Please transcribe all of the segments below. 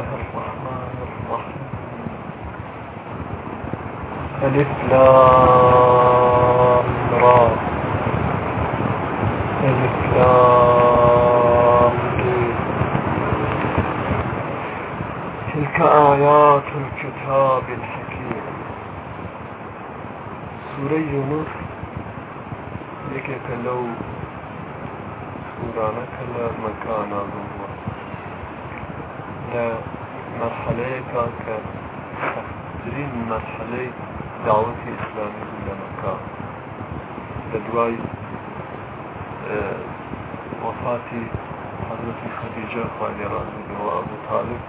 الله الرحمن الرحيم. ألف لام را ألف لام تلك آيات الكتاب الحكيم. سورة يونس. يكيك لو سورة كلا مكانا ظهور لە مەرحەلەیەکە کە سەختترین مەرحەلەی داوەتی ئیسلامی بوو لە مەکە لە دوای وفاتی حضرتی خەدیجە خوای ڕازیەوە ئەبوو طالب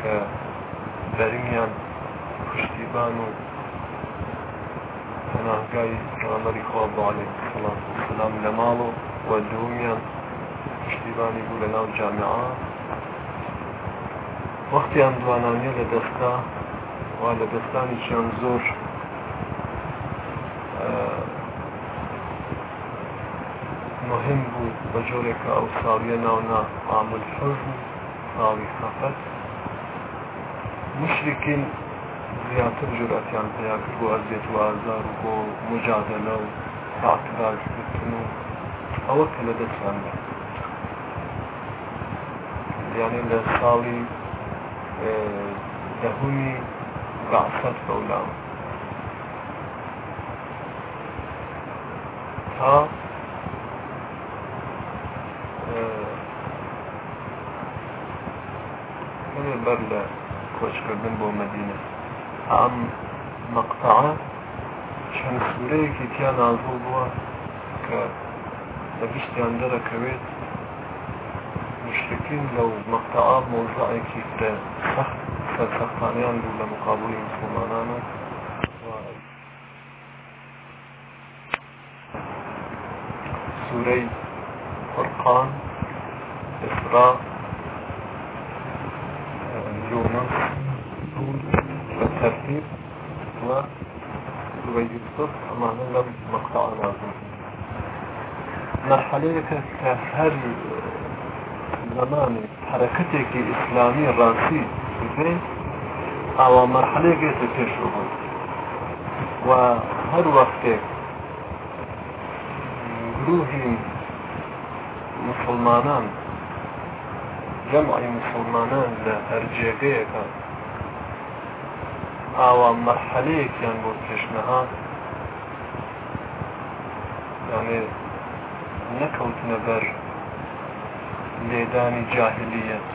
کە بەرمیان پشتیبان و پەناهگای پێغەمبەری خوا بۆ عەلەیهی سەڵات وسەلام لە ماڵ و وە دوومیان پشتیبانی بوو لە ناو وەختیان دوانانیە لە دەستا وا لە دەستانی چیان زۆر مهم بوو بە جۆرێکە ئەو ساڵیە ناونا عامل حزن ساڵی خەفەت مشرکین زیاتر جورەتیان پیا کرد بۆ ئەزیێت و ئازار و بۆ مجادلە و تاعتراژکردن و ئەوە کە لە دەستیان بێت یعنی لە ساڵی دهمی بعثت فولام تا من بەر لە کۆچکردن بۆ مدینە ئەم مەقتەعە چەند سوورەیەکی تیا نازڵ بووە کە لە گشتیان دەرەکەوێت مشركين لو مقطعات موضعي كده سخطانيان بوو لە مقابلی مسلمانان و سورەی فرقان إسراء يونس بالترتيب و سورة يوسف أمانا لم مقطع لازم مرحلة كهر زمانی حرەکەتێکی ئیسلامی ڕاستی بێ ئاوا مەرحلەیەکێتە پێشەوە و هەر وەختێک گروهی مسلمانان جەمعی مسلمانان لە هەرجێگەیەەکە ئاوا مەرحلەیەکیان بۆ پێشنەها یانێ نەکەوتنە بەر لێدانی جاهلیت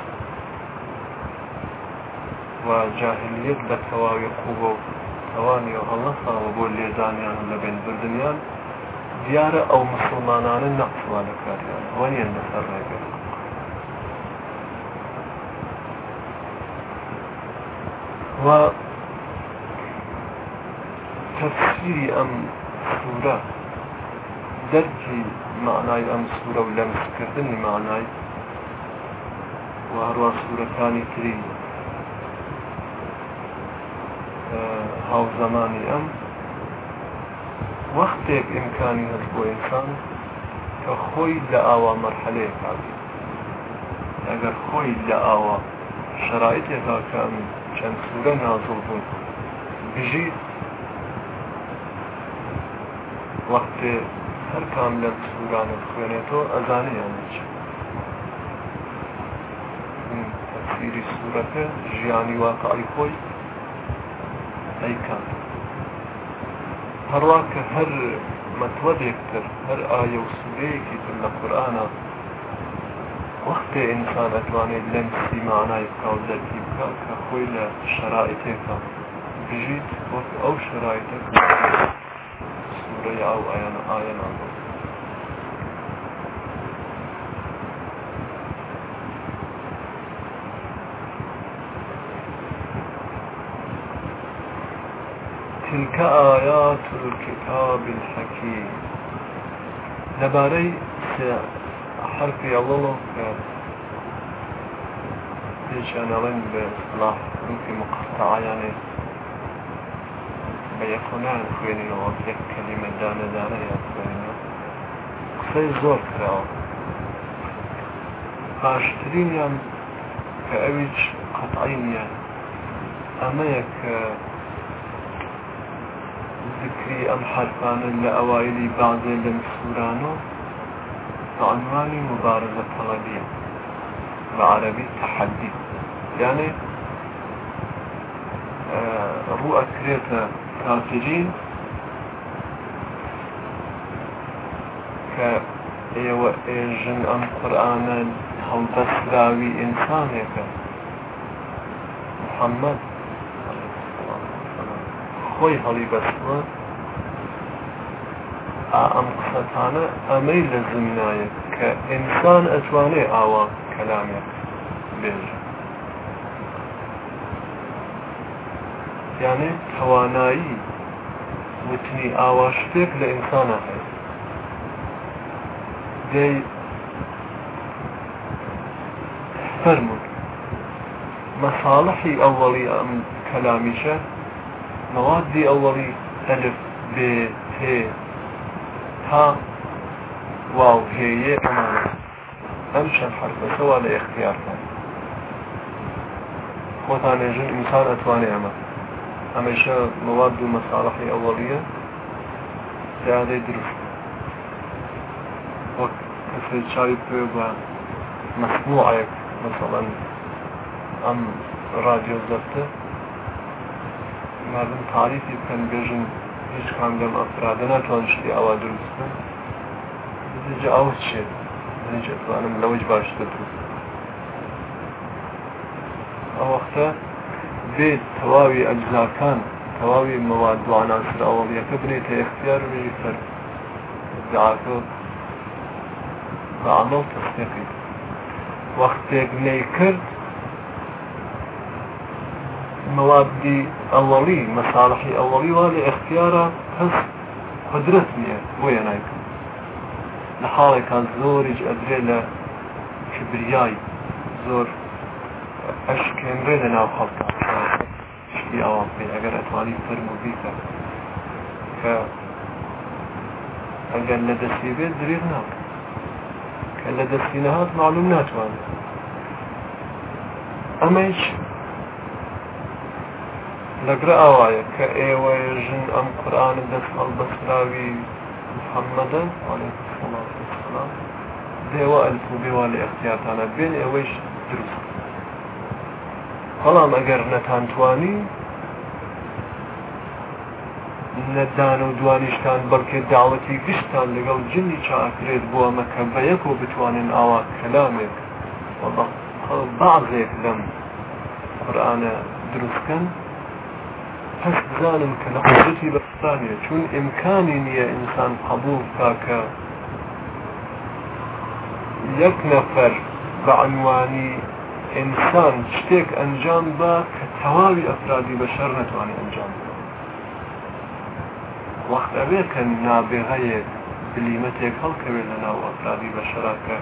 و جاهلیت بە تەواوی قوبە و توانی و هەڵەساوە بۆ لێدانیان لە بین بردنیان دیارە ئەو مسلمانانە نەقسوا لە کاریان. وەنیان لەسەر ڕێگە و تفسیری ئەم سوورە دەرکی معنای ئەم سوورە و لەمسکردنی معنای و هەروە سوورەکانی تری هاو زمانی ئەم وەختێک ئیمکانی هەست بۆ ئینسان کە خۆی لە ئاوا مەرحلەیە کاوی ئەگەر خۆی لە ئاوا شرایطێکا کە ئەم چەند سوورە نازڵ بوون بژیت وەختێ هەر کام لەم سوورانە تفسیری سوورەکە ژیانی واقعی خۆی ئەیکات هەروە کە هەر مەتوەدێکتر هەر ئاە و سوورەیەکی تر لە قورآە وەختێ ئینسان ئەتوانێت لەم سیمانای بکە و دەرکی بکە کە خۆی لە شرائتێکە بژیت وەک ئەو شرایتە سوورەی ئاو تلك آيات الكتاب الحكيم. لباري حرف ليش أنا لن بإصلاح ممكن مقطع يعني بيخونان خوينين وفيك كلمة دانا دانا يا خوينين قصي زور كراو باشترين يعني ئەویش قەتعی نییە ئەمەیە کە ذکری ئەم ئەوایلی بازێ لە سوورانە بعنوانی مبارزة طلبية بعربي تحدي يعني ڕوو ئەکرێتە کافرین کە ئێوە ئێژن ئەم قورآانە هەڵبەسراوی ئینسانێکە محەممەد خۆی هەڵی بەسوە ئەم قسەتانە ئەمەی لە زمینایە کە ئینسان ئەتوانێ ئاوا کەلامێک بێژە. یانێ توانایی وتنی ئاوا شتێک لە ئینسانە هەیە. دەی فەرمون مەساڵحی ئەوەڵی ئەم کەلامیشە مەوادی ئەوەڵی ئەلف بێ تێ تا واو هەیە ئەمانە ئەم چەند حرفەتەوە لە اختیارتان خۆتانێژن ئینسان ئەتوانێ ئەمە هەمیشە مواد و مەساڵحی ئەوەڵیە زیادەی دروست وەک کەسێ چاوی پێ بە مەسموعەک مثلا ئەم رادیۆ زەفتە مردم تاریفی بکەن بێژن هیچ کام لەم ئەفرادە ناتوان شتی ئەوە دروستن جا ئەو چێت توانم لەوەی باشتر دروست ئەو وەختە بێت تەواوی ئەجزاکان تەواوی مەواد دواناسر ئەوڵیەکە بنێتە اختیار و ژی فەر دعاکە بەعمل تەستێقی وەختێک نەی کرد موادی ئەوەڵی مەساڵحی ئەوەڵی وا لە اختیارە هەست قدرت نییە بۆیە نایکە لە حاڵێکان زۆریش ئەدرێ لە کبریایی زۆر ئەشکێنرێ لە ناو خەڵکە شتی ئەوان پێ ئەگەر ئەتوانی فرم و بیکە کە ئەگەر لە دەستی بێت درێت ناکە کە لە دەستی نەهات معلوم ناتوانێت ئەمەش لەگرە ئاوایە کە ئێوەژن ئەم قورآانە دەست هەڵبەسراوی محەممەدەن دێوە ئەلف و بێوا لە اختیارتانە. بێن ئێوەش دروست. بەڵام ئەگەر نەتانتوانی نەدان و دوانیشتان بەڵکێ داوەتی گشتان لەگەڵ جنی چاکرێت بۆ ئەمەکە بە یەک و بتوانین ئاوا کەلامێک بەعزێک لەم قورآانە دروستکەن. پس بزانم کە لە قدرەتی بەستانیە چون ئیمکانی نییە ئینسان قبول کاکە یەک نەفەر بە عنوانی ئینسان شتێک ئەنجام بە کە تەواوی ئەفرادی بەشەر نەتوانێت ئەنجام وەخت ئەوێ کە نابێغەیەک بلیمەتێک هەڵکەوێت لە ناو ئەفرادی بەشەراکە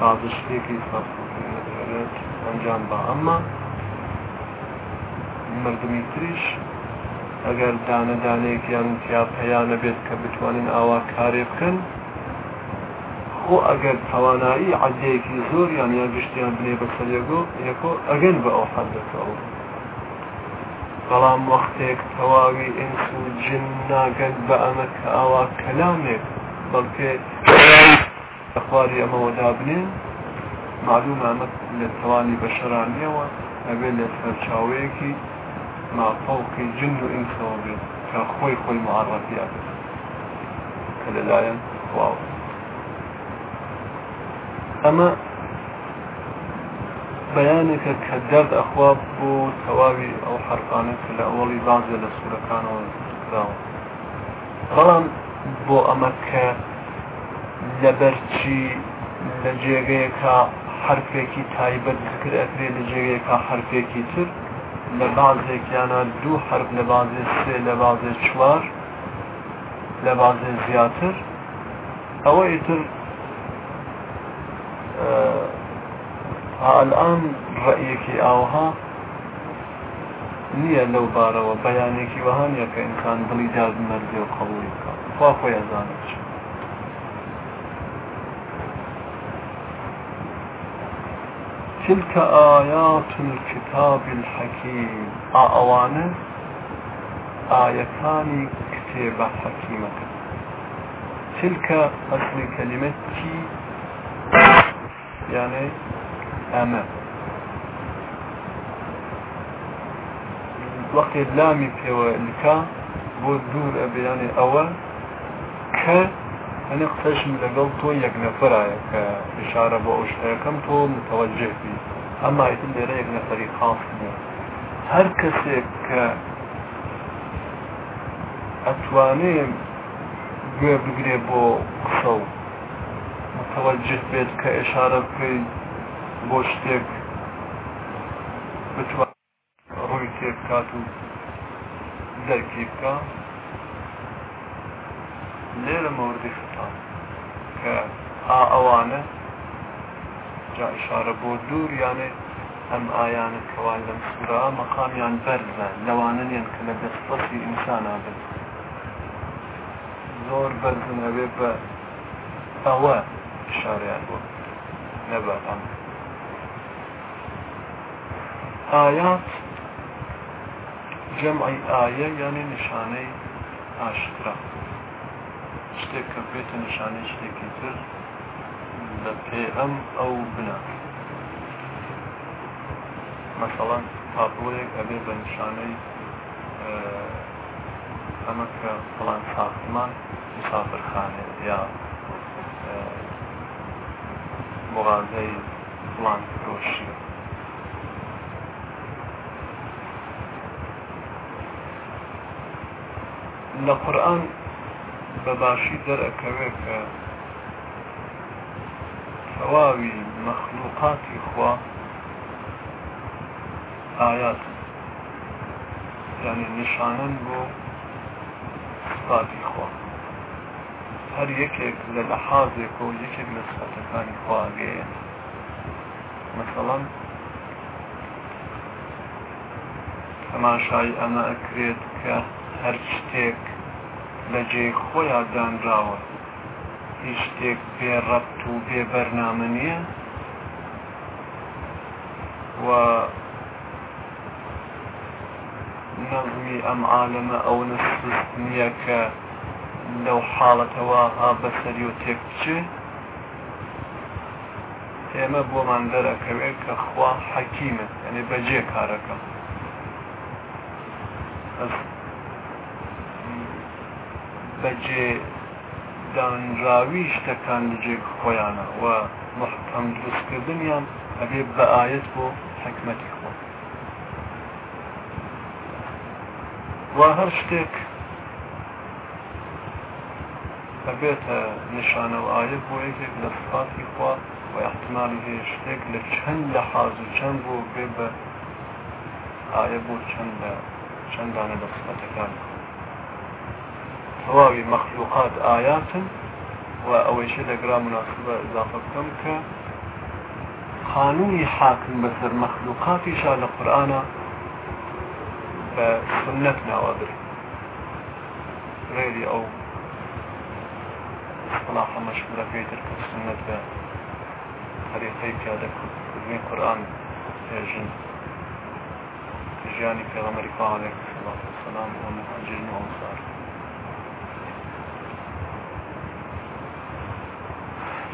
باز شتێکی سەفرێت ئەنجام بە ئەمما مردمی تریش ئەگەر دانەدانەیەکیان تیا پەیانە بێت کە بتوانین ئاوا کارێ بکەن خۆ ئەگەر توانایی عادەیەکی زۆر یان یا گشتیان بنێ بەسەر یەگۆ یەکۆ ئەگەن بە ئەو حەدەکەەوە بەڵام وەختێک تەواوی ئینس و جن ناگەن بە ئەمە کە ئاوا کەلامێک بەڵکێ ئەخواری ئەمەوەدا بنێن معلوم ئەمە لە توانی بەشەرانیەوە ئەبێ لە سەرچاوەیەکی مافەوقی جن و ئینسەوە بێت کە خۆی خۆی معڕەتی ئەبێت کە لەلایەن خواوە ئەمە بەیانێکە کە دەرد ئەخوا بۆ تەواوی ئەو حرفانە کە لە ئەوڵی بازە لە سوورەکانەوە کراوە بەڵام بۆ ئەمە کە لەبەرچی لە جێگەیەکە حرفێکی تایبەت ذکر ئەکرێ لە جێگەیەکە حرفێکی تر. لە بازێکیانە دوو حرف لە بازێ سێ لە بازێ چوار لە بازێ زیاتر ئەوە ئیتر الان ڕەیەکی ئاوها نییە لەو بارەوە. بەیانێکی وهانە کە ئینسان دڵی داد مەرزی و قبولی بکە. خوا خۆی ئەزانێت تلك آيات الكتاب الحكيم. أوانه. آيتان كتاب حكيمة. تلك أصل كلمة يعني أما وقت لامي في لك بودور أبي يعني أول. ك أنا قسەشم لەگەڵ تۆ یەک نەفرایە کە اشارە بۆ ئەو شتەکەم تۆ متوجه بی ئەما لێرە یەک نەفەری خاص نیە. هەر کەسێک کە ئەتوانێ گوێ بگرێ بۆ قسە و متوجه بێت کە ئێشارە بکەی بۆ شتێک بتوان ڕووی تێ بکات و دەرکی بکە. لێرە مەوردی خطاب. کە ئا ئەوانە جا ئشارە بۆ دوور یانێ ئەم ئایانە کەوان لەم سوورا مەقامیان بەرزە لەوانن کە لە دەستپەسی ئینسانە بن زۆر بەرزن ئەوێ بە ئەوە شاریان بۆ نەبات ئەم ئايات جمعی ئاە یعنی نیشانەی ئاشکرا شتێک کە بێتە نیشانەی شتێکی تر لە پێ ئەم ئەو بنا. مەسەڵەن تاپڵەیەک ئەبێ بە نیشانەی ئەمە کە فڵان ساختمان مسافرخانێ یا مغازەی فڵان فرۆشیە لە قورآن بەباشی دەرەکەوێ کە تەواوی مەخلوقاتی خوا ئايات یعنی نیشانن بۆ سپاتی خوا. هەر یەکێک لە لەحازێک و یەکێک لە سپاتەکانی خواگەیە مثلەن تەماشای ئەمە ئەکرێت کە هەر شتێک لە جێ خۆیان دانراوە. هیچ شتێک بێ ڕەبت و بێ بەرنامە نییە؟ و نەظمی ئەم عالەمە ئەو نسست نییە کە لەو حاڵەتەوە ها بەسەری و تێکچێ ئێمە بۆمان دەرەکەوێت کە خوا حەکیمە ئەنێ بەجێ کارەکە. بەجێ دانراوی شتەکان لەجێ خۆیانە و محکەم دروستکردنیان ئەبێ بە ئاەت بۆ حکمەتی خۆ و هەر شتێک ئەبێتە نیشانە و ئاەت بۆ یەکێک لە سفاتی خوا و احتمالی هەیە شتێک لە چەند لە حاز و چەند بۆ بێ بە ئاە بۆ چەند لە چەندانە لە سفەتەکان تەواوی مەخلوقات ئاياتن و ئەوەیشە لەگرا مناسبە اضافە بکەم کە قانونی حاکم بەسەر مەخلوقاتیشا لە قورآە بە سنت ناوەبر غێری ئەو اصطلاح مشهورة بيتر كالسنة بطريقي كذا كذبين قرآن يجن تجاني في غمريكا عليه الصلاة والسلام ومهاجرين وأنصار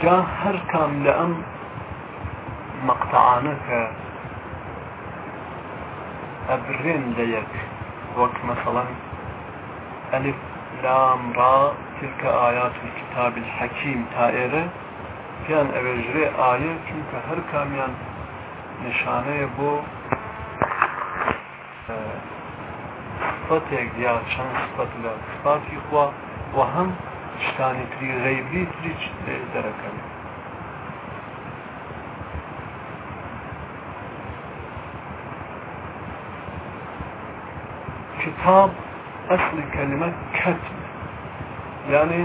جا هەر کام لە ئەم مەقتەعانەکە ئەبرێن لە یەک وەک لام را تلك آيات الكتاب الحكيم تائرة. پیان ئەوێژرێ ئاە چونکە هەر کامیان نیشانەیە بۆ سپەتێک یا چەند سپەت لە سپاتی خوا و هەم شتانی تری غەیبی تری دەرەکەن كتاب أصل كلمة كتب يعني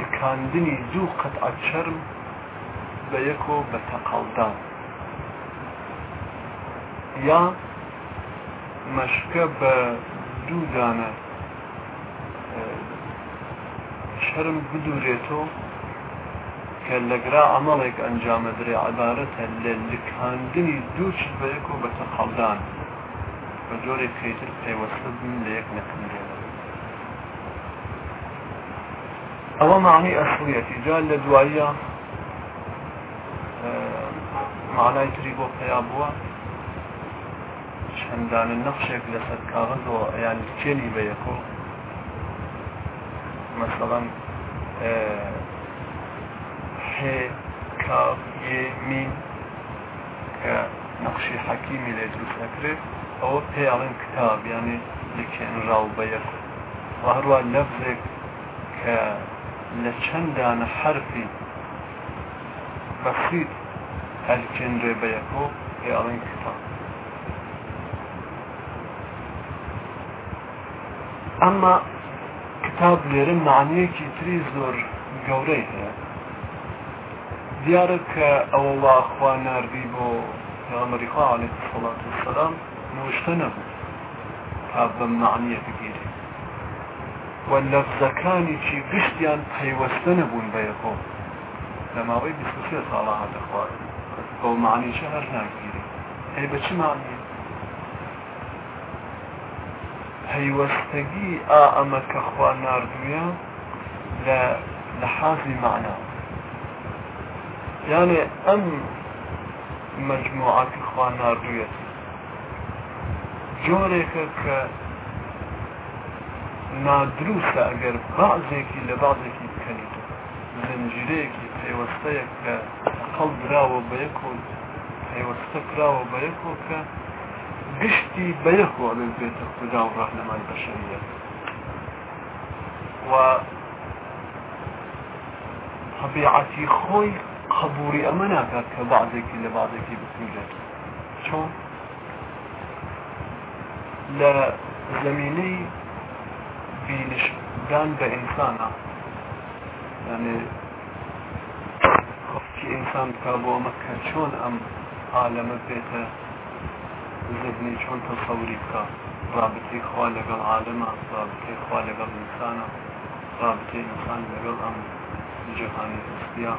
لكاندني دوو قەتعە چرم بە یەکۆ بە تەقالدان یا مەشکە شەرم بدورێتەوە کە لەگرا عملێک ئەنجامە درێ عبارەتە لە لکاندنی دوو چ بەیەک و بەتە خەڵدان بە جۆرێک خێتر پێوەستە بن لە یەک نەکردێنە ئەوە معنی ئەسڵیەتی جا لە دواییە معنای تری بۆ پیا بووە. چەندانە نەخشێک لەسەر کاغذەوە یان چێنی بە یەکۆ مثلا هێ کاف یێ مین کە نەخشی حەکیمی لێ دروست نەکرێت ئەوە پێڵێن کتاب ینی لێکێنراو بە یەک هەروە لەفزێک کە لە چەندانە حرفی بەسیت هەلکێنرێ بە یەکۆ پێڵێن کتاب ئەمما کتاب لێرە معنیەکی تری زۆر گەورەی هەیە. دیارە کە ئەوە واخوا نردی بۆ پیامەری خوا عليه الصلاة والسلام نوشتە نەبوو. تا بە معنیە بگیری. و لەفزەکانی چی گشتیان پەیوەستە نەبوون بە یەکۆ لە ماوەی بیسێ ساڵە هاتەخوارد بۆ معنیشە هەر ناگیری. هەی بە چی معنیە پەیوەستگی ئا ئەمە کە خوا نردویە لە لە حازی معنا یانێ ئەم مجموعات خوا نردویەت جۆرێکە کە نادروسە ئەگەر بازێکی لە بازێکی بکەنیت. زنجیرەیەکی پێوەستەیە کە قەڵ براوە بە یەک و پێوەستە کراوە بە یەکۆ کە گشتی بەیەکۆ لە بێتە خدا و ڕاهنەمای بەشەریە و طبیعەتی خۆی قبوری ئەمە ناکات کە بعضێکی لە بعضێکی بسوجێت چۆن لە زمینەی بینشدان بە ئینسانە یعنی خفتی ئینسان بکە بۆ ئەمە ذهنی چۆن تەسەوری بکە. رابطەی خوا لەگەڵ عالەمە رابطەی خوا لەگەڵ ئینسانە رابطەی ئینسان لەگەڵ ئەم جهانی هستیا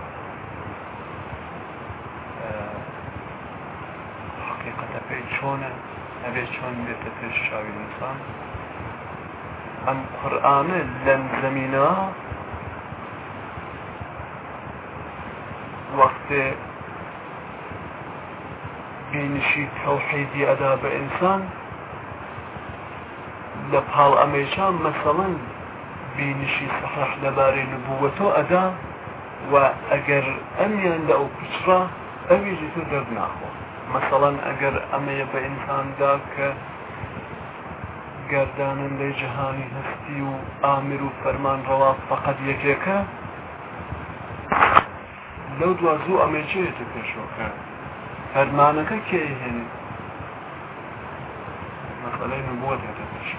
حقیقەتە پێی چۆنە؟ ئەبێ چۆن بێتە پێش چاوی ئینسان؟ ئەم قورآانە لەم زمینە وەختێ بینشی تەوحیدی ئەدا بە ئینسان لە پاڵ ئەمێشان مەسەڵەن بینشی سەحح لەبارەی نبووەتۆ ئەدا و ئەگەر ئەمیان لە ئەو پچرا ئەویژی تو دەر ناخۆ مەسەڵەن ئەگەر ئەمەیە بە ئینساندا کە گەردانن لێ جهانی هەستی و ئامر و فەرمان ڕەوا فقط یەکێکە لەو دوا زوو ئەمێچێتە پێشۆکە فەرمانەکە کێ هێنێ مەسەلەی نبووە هێتە پێش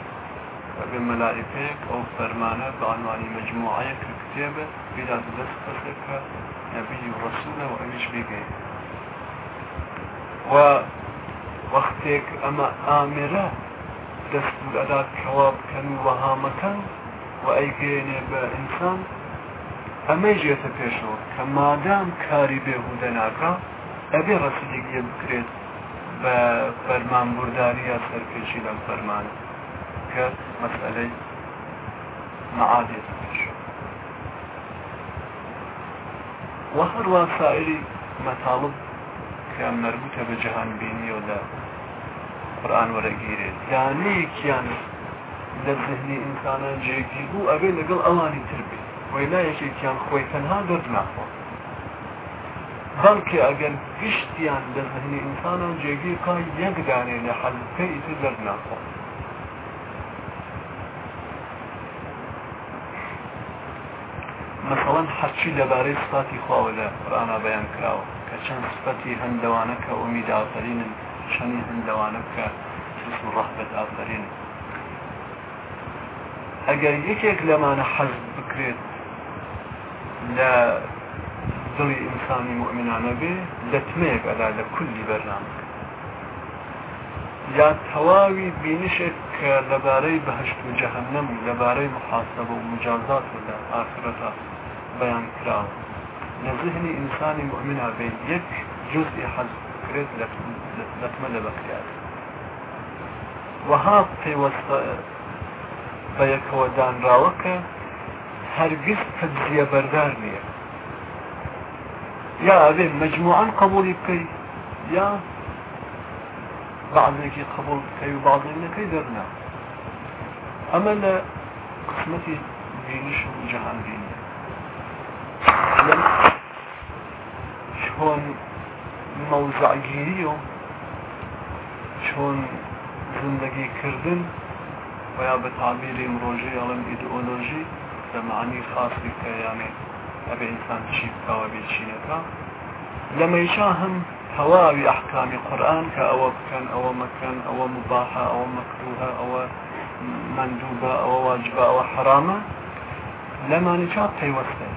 بێ مەلائکەیەک ئەو فەرمانە بە عنوانی مجموعەیە کە کتێبە بێدا دەست کەسێکە نەبی ڕسوولە و ئەویش بێگەی و وەختێک ئەمە ئامرە دەستور ئەدات کەوا بکەن و وەهامەکەن و ئەیگەێنێ بە ئینسان ئەمەی ژێتە پێشەوە کە ئەبێ ڕسیدێکیە بکرێت بە فەرمان بورداریە سەرپێکی لەم فەرمانە کە مەسئلەی معادێتە پێشەوە وهروە سائری مەتاڵب کە مربوطە بە جەهان بینی و لە قورآن وەرەگیرێت یانەیەکیان لە ذهنی ئینسانە جێگی بوو ئەبێ لەگەڵ ئەوانی تر بێت بەڵکە ئەگەر گشتیان لە ذهنی ئینسانە جێگی کای یەکدانێ لە حەلکە ئیتر دەرد ناخۆ مثلا حەچی لەبارەی سپاتی خواوە لە قورآنا بەیان کراوە کە چەند سپەتی هەندەوانە کە ئومید ئافرینن شەنی هەندەوانە کە جسم ڕەحبەت ئافرین ئەگەر یەکێک لەمانە حەز بکرێت لە دڵی ئینسانی مؤمنانە بێ دەتمەیەک ئەلا لە کولی بەرنامە. یا تەواوی بینشێک کە لەبارەی بەهشت و جەهنم لەبارەی محاسبە و مجازات و لە ئاخرەتا بەیان کراوە. لە ذهنی ئینسانی مؤمنا بێ یەک جزئی حەزکرێت لەتمە لە بەکرات وەها پێوەستە بە یەکەوە دانراوە کە هەرگیز تجزیە بەردار نییە. يا أبي مجموعا قبول بكي يا بعضك قبول بكي وبعضك درنا أما لا قسمتي بينش جهان بيني شون موزع گیری چون زندگی کردن و یا به یا ایدئولوژی به معنی خاصی که یعنی ابي انسان چی بکاوە بێ چینەکە؟ لەمەیشا هەم هەواوی ئەحکامی قورآن کە ئەوە بکەن ئەوە مەکەن ئەوە مباحە ئەوە مەکروهە ئەوە مندوبە ئەوە واجبە ئەوە حرامە لەمانی چا پەیوەستە.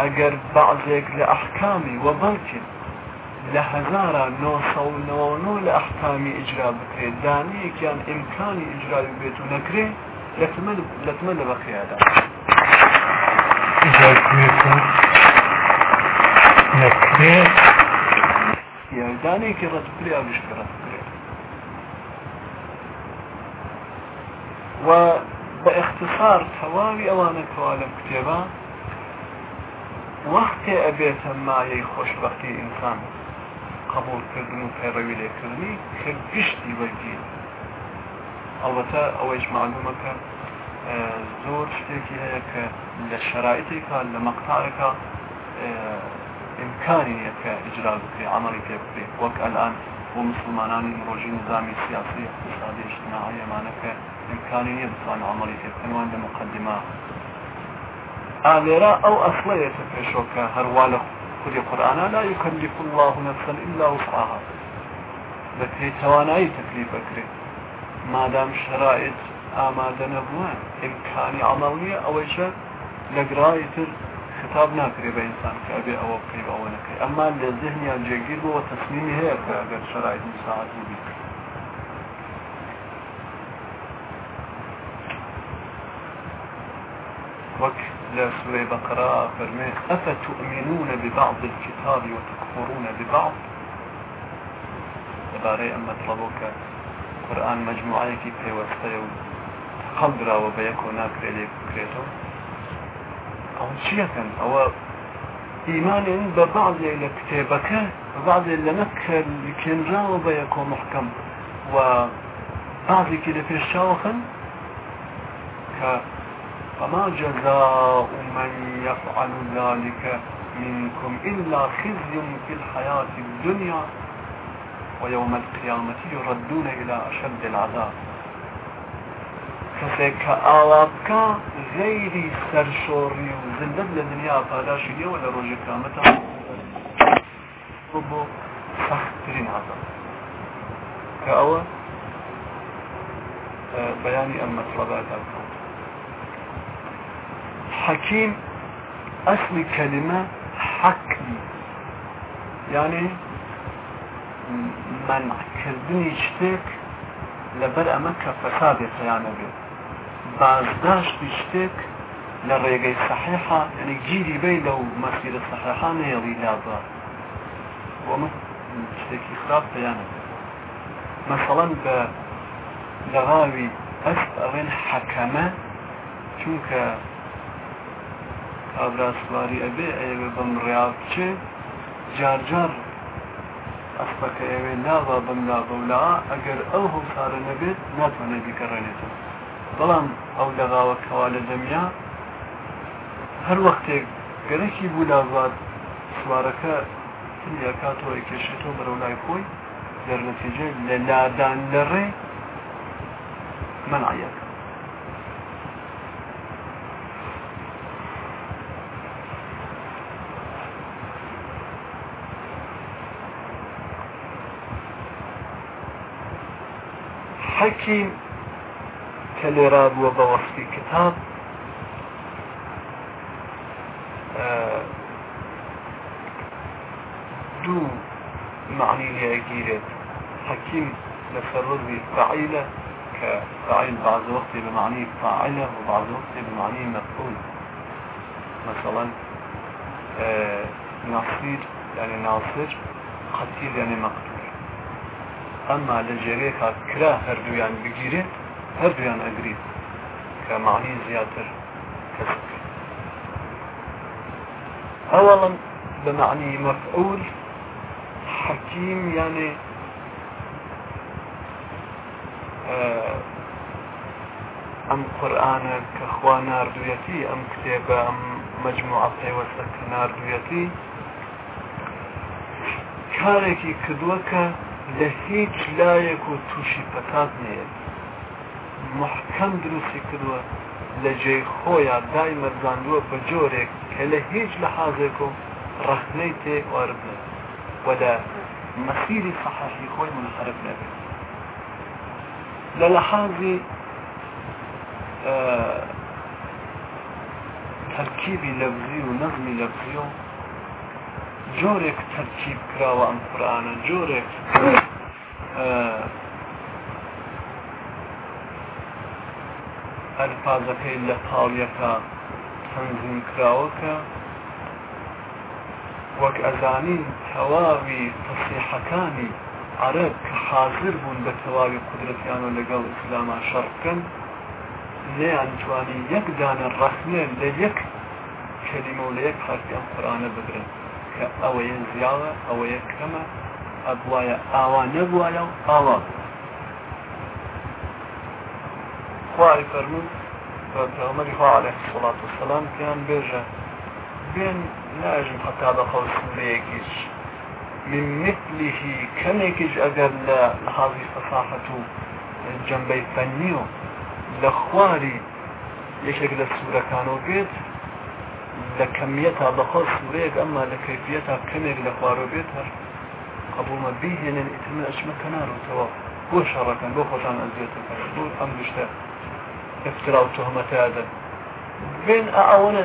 ئەگەر بعضێک لە ئەحکامی وە بەڵکن لە هزارە نۆ لە ئەحکامی ئیجرا بکرێت دانەیەکیان ئیمکانی ئیجراوی بێت و نەکرێ لەتمە لە بەخیادا. نەکرێت یاردانێکی ڕەتکرێ ئەوشکە ڕەتکرێت و بە اختصار تەواوی ئەوانە کەوا لەم کتێبە وەختێ ئەبێتە مایەی خۆشببختی ئینسان قبولکردن و پەیڕەوی لێکردنی کە گشتی وەرگین. ئەڵبەتە ئەوەیش معلومەکە زۆر شتێکی هەیە کە لە شرایطێکا لە مەقتارێکە ئیمکانی نیە کە ئجرا بکرێ عملی پێ بکرێ. وەک ئەلان بۆ مسلمانانی ڕۆژی نظامی سیاسی اقتصادی اجتماعی ئەمانەکە ئیمکانی نیە بتوان عملی پێ بکەنوان لە مقدمە. ئالێرا ئەو ئەسڵەیەتە پێشۆکە هەروە لە خودی قورآنا لا يكلف الله نفسا إلا وسعها. بەپێی توانایی تەکلیف بکرێت مادام شرائط ئامادە نەبووە ئیمکانی عمل نییە ئەوەیشە لەگرای تر خطاب ناکرێ بە ئینسان کە ئەبێ ئەوە بکەی ئەوە نەکەی ئەمما لە ذهنیان جێگیر بووە تەسمیمی هەیە کە ئەگەر شرائط مساعد بوو وك لا سورة بقرة فرمي أفتؤمنون ببعض الكتاب وتكفرون ببعض؟ لباري أما طلبوك قرآن مجموعة كي بيوستي قدرا وبيكو ناكري لي بكريتو أو شيئا أو إيمان ببعض إلى كتابك وبعض إلى مكة لكن راو بيكو محكم وبعض كده في الشاوخن ك فما جزاء من يفعل ذلك منكم إلا خزي في الحياة الدنيا ويوم القيامة يردون إلى أشد العذاب. کەسێک کە ئاوابکە غەیری سەرشۆڕی و زندت لە دنیا پاداشی نیەوە لە ڕۆژی کامەتە بۆ سەختترین عذاب کە ئەوە بەیانی ئەم مەطلبات حكيم أصل كلمة حكم يعني منع. كردني شتك لبر أمك فساد پازداشتی شتێک لە ڕێگەی صحیحا ینی گیری بێ لەو مەسیرە صحیحان هێڵی لازە ومە شتێکی خراپ پێیانە مەسەڵەن بە لەغاوی ئەست ئەوێن حەکەمە چونکە ئابراسواری ئەبێ ئەوێ بەم ڕیاب چێ جارجار ئەسپەکە ئەوێ ناڵە بەم لاڵەولا ئەگەر ئەو هەوسارە نەبێت ناتوانێت بیکەڕێنێتەوە. بەڵام ئەو لەغاوەکەوا لە دەمیا هەر وەختێک گەرەکی بوو لاوات سوارەکە کاتەوە کێشێتەوە بەرەو لای خۆی دەرنەتیجە لە لادان لەڕێ منعەکە حەکیم کە لێرا بووە بە وەستی کتاب دوو ڕوی فعیلە کە فعیل بعض وقتی بمعنی فاعلة وبعض وقتی بمعنی مفعول. مثلا آه، ناصیر يعني ناصر قتيل يعني مقتول. اما لجريك كرا هردويان بگيرت هردويان أقريب كمعني زيادر كسب اولا بمعني مفعول حكيم يعني آه، أم قرآن كخوا ناردويتي أم كتابة أم مجموعة پیوەستە کە نردویەتی کارێکی کردووە کە لە هیچ و تووشی پەتات نیە محکەم دروستی کردووە لە جێ خۆیان دای مەرزاندووە بە جۆرێک کە لە هیچ لە حازێک و ڕەخنەی تێ واربن و لە مەسیری سەحەحی خۆی منحرف نەبێت لە لەحازی ترکیبی لەبزی و نەزمی لەبزی و جۆرێک تەرکیب کراوە ئەم قورآانە جۆرێک ئەلپازەکەی لە پاڵیەکە تەنزیم کراوەکە. وەک ئەزانین تەواوی فەسیحەکانی عرب کە حاضر بوون بە تەواوی قدرەتیان و لەگەڵ ئیسلاما شەڕکەن نەیانتوانی یەک دانە ڕەخنێ لە یەک کەلیمە و لە یەک حرفی ئەم قورآانە بگرن کە ئەوەیە زیاوە ئەوەیە کەمە ئەبواە ئاوا نەبواە و ئاوا. خوای فەرمون پێغەمبەری خوا عەلەیهی سڵات وسەلام پێیان بێژە بێن ناژم حتا بەخەو سوورەیەکیش من مثله کەمێکیش ئەگەر لە لەحاظی فەساحەت و جەنبەی فەنی و لە خواری یەکێک لە سوورەکانەوە بێت لە کەمیەتا بەخۆ سوورەیەک ئەمما لە کەفیەتا کەمێک لە خوارۆ بێت هەر قبولمە بیهێنن ئیتمە ئەچمە کەنارەوەتەوە بۆ شەڕەکەن بۆ خۆشان ئەزیێتەکەن بۆ ئەم دوشتە افترا و تهمەتیادە بێن ئەوەنە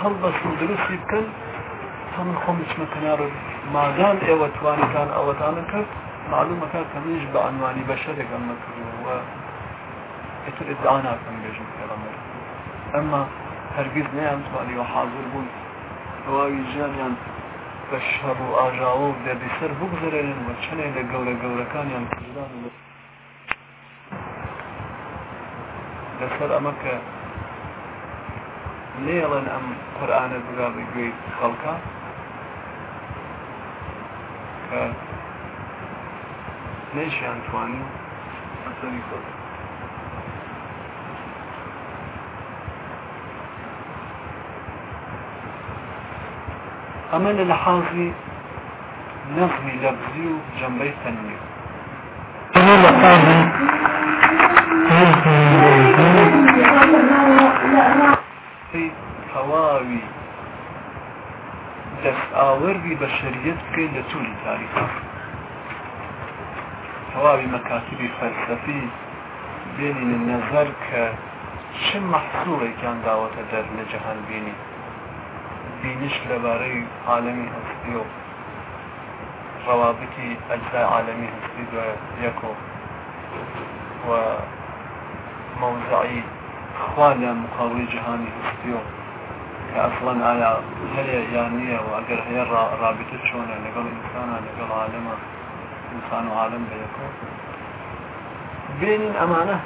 هەڵ بەسم دروستی بکەن هەمن خۆم چمە کەنارە مادام ئێوە توانیتان ئەوەتانە کرد معلومەکە کە منیش بە عنوانی بەشەرێک ئەمە کردووە ئتر ادعا ناکەم بێژم پێغەمبەر ئەمما هەرگیز نەیانتوانی و حاضر بوون تەواوی ژیانیان بە شەڕ و ئاژاوە و دەردیسەر بگذرێنن وە چنێ لە گەورە گەورەکانیان کوردان لەسەر ئەمە کە نێڵەن ئەم قورآانە بگا بگوێی خەڵکە کە نەیشیان توانی ئەسەری خۆت. ئەمە لە لەحاظی نەزمی لەبزی و ئاوەردی بە شەریەت بکەین لە تووری تاریخ. تەواوی مەکاتبی فەلسەفی بێنین نەزەر کە چه مەحسوڵێکیان داوەتە دەر لە جەهان بینی بینش لەبارەی عالەمی هەستی و ڕەوابتی ئەجزای عالەمی هەستی یەکۆ و موزعی خوا لە مقاوی هەستی و ئەسڵەن ئایا هەیە یان نییە و ئەگەر هەیە ڕابطە چۆنە لەگەڵ ئینسانە لەگەڵ عالەمە ئینسان و عالم بە یەکۆ بینین ئەمانە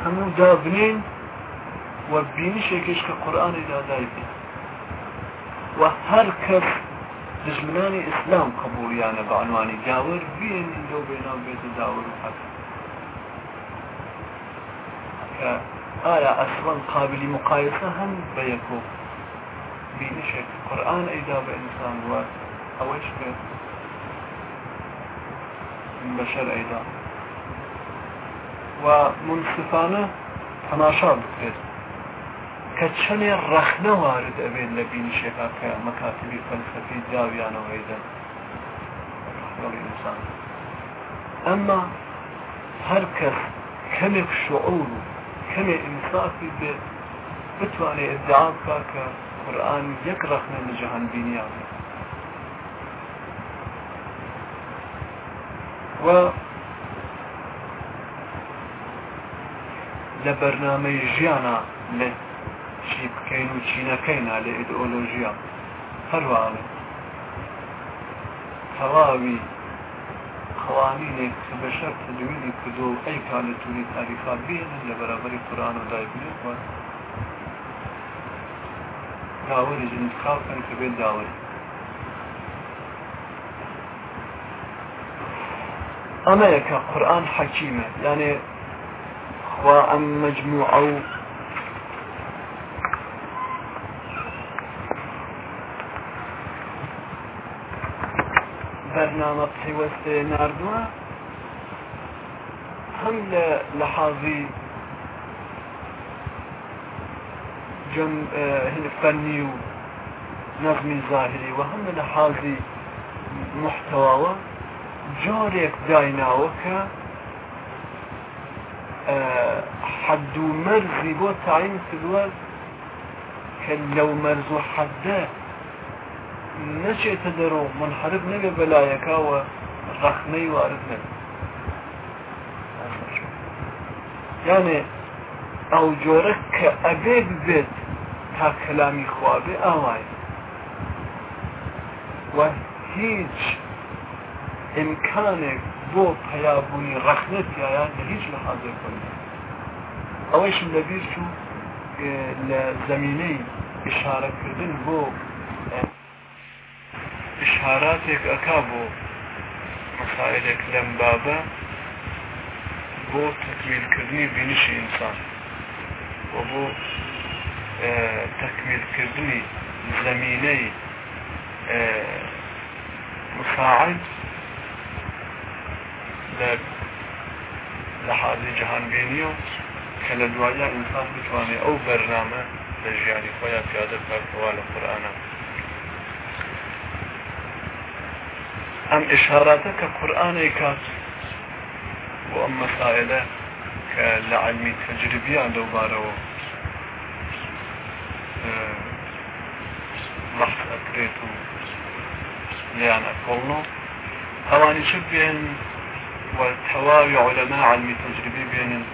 داور بێنین لەو بێناو بێتە داور و حەک کە ئایا ئەسڵەن قابلی مقایسە هەم بە یەکۆ بینشێک قورآن ئەیدا بە ئینسان وە ئەوەش بێت بەشەر ئەیدا و منصفانە تەماشا بکرێت کە چەندێ ڕەخنە وارد ئەبێت لە بینیشێکا کە مەکاتبی فەلسەفی داویانەوەیدەن ئینسان ئەمما هەر کەس کەمێک شعور و کەمێ ئینسافی بێت بتوانێت ئدعا بکە کە قورآن یەک ڕەخنە لە جەهان بینیان و لە بەرنامەی ژیانە لە چی بکەین و چی نەکەینە لە ئیدئۆلۆژیا هەروانە تەواوی قوانینێک کە بەشەر تدوینی کردو و ئەی کا لە تووری تاریخا بێنن لە بەرابری قورآن و دایبنێت وە داوەری انتخابکەن کە بێت داوەری ئەمەیە کە قورآن حەکیمە یانێ خوا ئەم مجموعە و بەرنامە پەیوەستێ نردووە جم فەنی و نەظمی ظاهری و هەم لە حاضی محتەواوە جۆرێک دایناوە کە حد و مەرزی بۆ تاین کردووە کە لەو مەرز و حەدە نەچێتە دەرۆ منحرف نەبێ بەلایەکەوە ڕخنەی وارد نەبێت یانێ ئەو جۆرە کە تا کەلامی خوابێ ئاوای و هیچ ئیمکانێک بۆ پەیابوونی ڕەخنەت یایان لە هیچ لە حاضر کن ئەوەیشم لەبیر چوو لە زمینەی ئشارەکردن بۆ ئشاراتێک ئەکا بۆ مەسائلێک لەم بابە بۆ تەکمیلکردنی بینشی ئینسان. و بۆ تەکمیلکردنی زمینەی مساعد لە حاضی جهانبینی و کە لە دوایە ئینسان بتوانێت ئەو بەرنامە لە ژیانی خۆیان پیادە بکاتەوە لە قورآانە ئەم ئشاراتە کە قورآانی کات بۆ ئەم بەحث ئەکرێت و لیان ئەکۆڵنەوە ئەوانی چ بێن وتەواوی علەما علمی تەجربی بێنن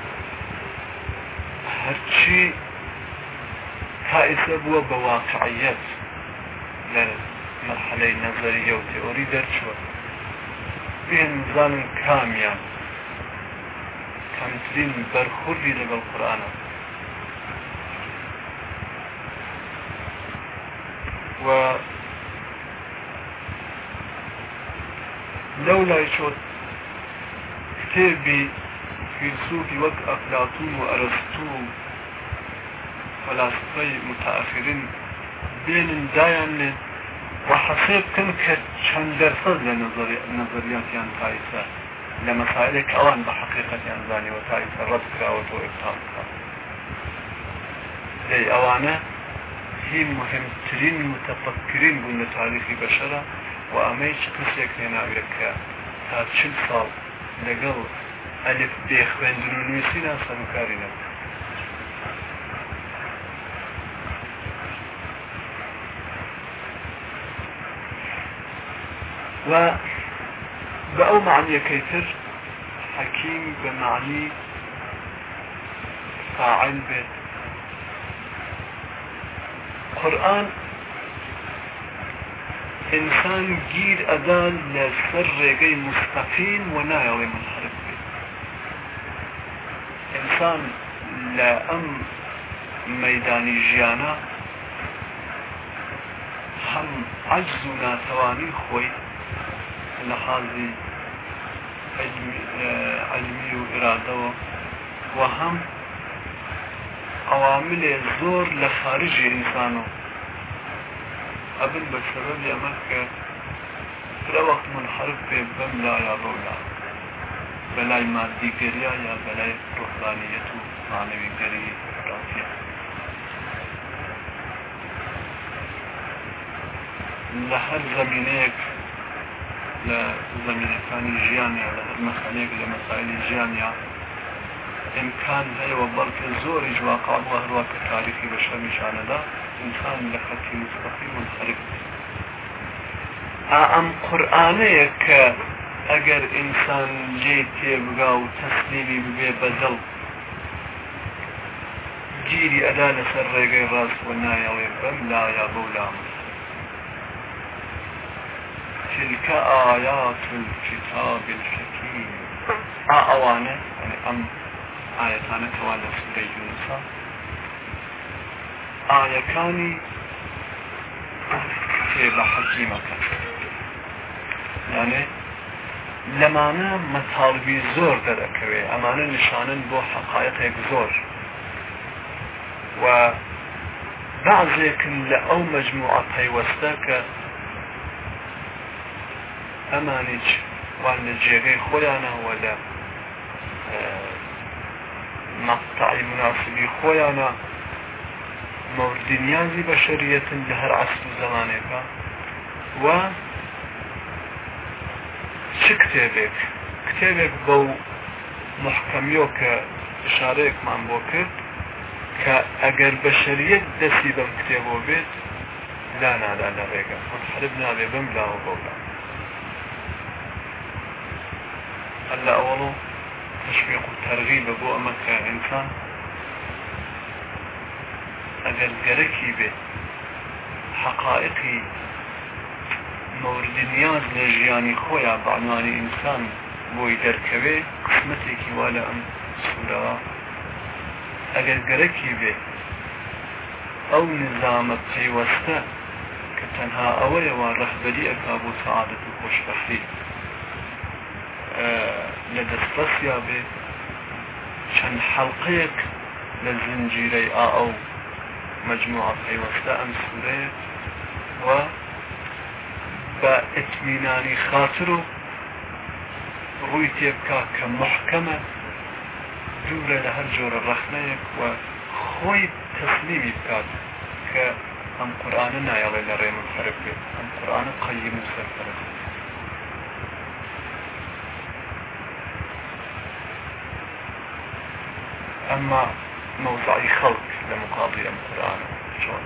هەرچی کائسە بووە بە واقعیت لە مرحلەی نەزەریە و تێۆری دەرچوە بێن قورآانە و لەو لای چۆت کتێبی فیلسوفی وەک ئەفلاتون و ئەرستو و فەلاسفەی متأخرین بێنن دایان لێت وحسێب بکەن کە چەند دەرسەد لە نظریاتیان تایسە لە مەسائلێک ئەوان بە حقیقەتیان زانیوە تایسە ڕەت هی مهمترین متفکرین بوون لە تاریخی بەشەرە و ئەمەی چ کەسێک هێناوێت کە تا چل ساڵ لەگەڵ ئەلف بێ خوێندن و نووسیدا سەرکاری نەبوو و بە ئەو معنیەکەیتر حەکیم بە معنی فاعل بێت. قورآن ئینسان گیر ئەدا لە سەر ڕێگەی مستەقیم و نایەوەی منحرف بێت ئینسان لە ئەم مەدانی ژیانە هەم عجز و ناتەوانی خۆی لە حازی علمی و ئرادەوە و هەم عواملێ سەبەب ئەمە کە فرە وەخت منحرف بەم لا یا بەولا بەلای مادیگەریا یا بەلای ڕۆحانیەت و معنەویگەری راسیە لە هەر زمینەیەک لە زمینەکانی ژیانیا لە هەر مەسالێک لە مەسایلی ژیانیا امکان هەیەوە بەڵکە زۆری جواقع بووە هەروە کە تاریخی بە ئینسان لە خەتی مستەقیم منحرف ئەم قورآانەیە کە ئەگەر ئینسان لێ تێبگا و تەسلیمی ببێ بەدڵ گیری ئەدا لەسەر ڕێگەی ڕاست و نایەوێ بەم لایە بەو تلك آيات الكتاب الحكيم أوانه يعني أم آياتانه كوانا سورة يونسا آية كاني في حكيمة يعني لەمانە مەتاڵبی زۆر دەرەکەوێ ئەمانە نیشانن بۆ حقایەتێک زۆر و بعضێکن لە ئەو مجموعە پەیوەستە کە ئەمانیچ وان لە جێگەی خۆیانەوە لە مەقطعی مناسبی خۆیانە مەوردی نیازی بە شەریەتن لە هەر عسل و زمانێکە و چ کتێبێک کتێبێک بەو محکەمیۆ کە شارەیەکمان بۆ کرد کە ئەگەر بە شەریەت دەستی بەم کتێبۆ لا نادا لە ڕێگە منحرب نابێ بم لاوە بەولا هەلا ئەوڵ تشویق و ئەگەر گەرەکی بێت حقائقی مەوردی نیاز لە ژیانی خۆیان بەعنوانی ئینسان بۆی دەرکەوێ قسمەتێکی وا لە ئەم سوورەوە ئەگەر گەرەکی بێ ئەو نظامە پەیوەستە کە تەنها ئەوەیەوە ڕەحبەری ئەکا بۆ سعادت و خۆشبەختی لە دەستبەسیا بێ چەند حەڵقەیەک لە زنجیرەی ئا مجموعە پەیوەستە ئەم سوورەیە و بە ئەتمینانی خاطر و ڕووی تێبکە کە محکەمە دوورە لە هەر جۆرە ڕەخنەیەک و ئەم قورآانە نایەڵێ لە ڕێ من فەرق بێت ئەم قورآانە قەیم و سەرفەرق ئەمما موضعی خەڵک مقابل قورآانە چۆن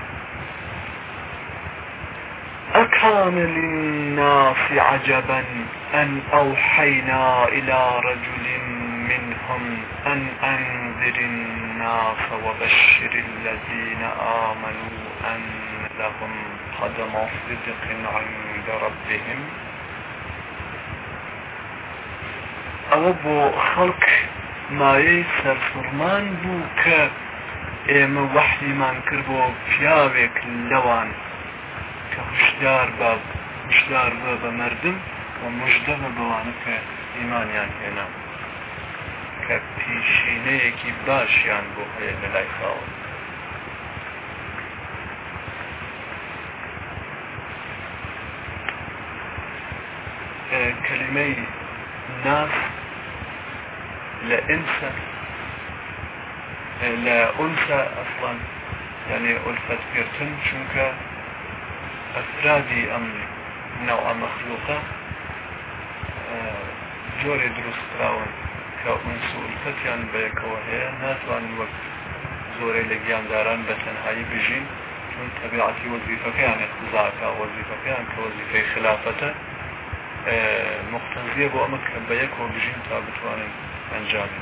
أكان للناس عجبا أن أوحينا إلى رجل منهم أن أنذر الناس وبشر الذين آمنوا أن لهم قدم صدق عند ربهم. أو خلق ما يسر فرمان بوك. ئێمە وحیمان کرد بۆ پیاوێک لەوان کە هشدار بە هشدار بە بە مردم و مژدە بە بەوانە کە ئیمانیان هێنا. کە پیشینەیەکی باشیان بۆ هەیە لە لای خاوە. کلمەی ناس لە ئینسە لە ئونسە ئەسڵان یعنی ئولفەت پێتن چونکە ئەفرادی ئەم نەوە مەخلوقە جۆرێ دروستراون کە ئونسولفەتیان بەیەکەوە هەیە ناتوانن وەک زۆرەی لە گیانداران بە تەنهایی بژین چون تەبیعەتی وەزیفەکەیان اقتزاکە وەزیفەکەیان کە وەزیفەی خلافەتە مختەزیە بۆ ئەمە کە بە یەکەوە بژین تا بتوانن ئەنجامی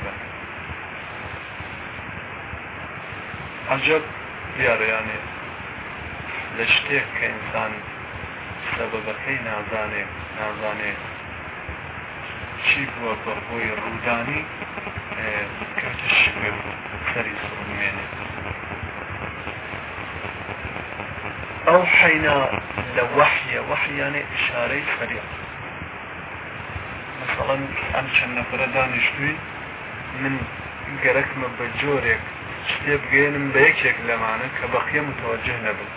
عجب دیارە یانێ لە شتێک کە ئینسان سەبەبەکەی نازانێ نازانێ چی بووە بەڕبۆی ڕوودانی کەوتە شوێ سەری سڕمێنێ ئەو حینا لە وحیە وحیانێ ئشارەی سەریع مثلا ئەم چەند نەفرە دانیشتووی من گەرەکمە بە جۆرێک شتێ بگەێنم بە یەکێک لەمانە کە بەقیە متوەجه نەبن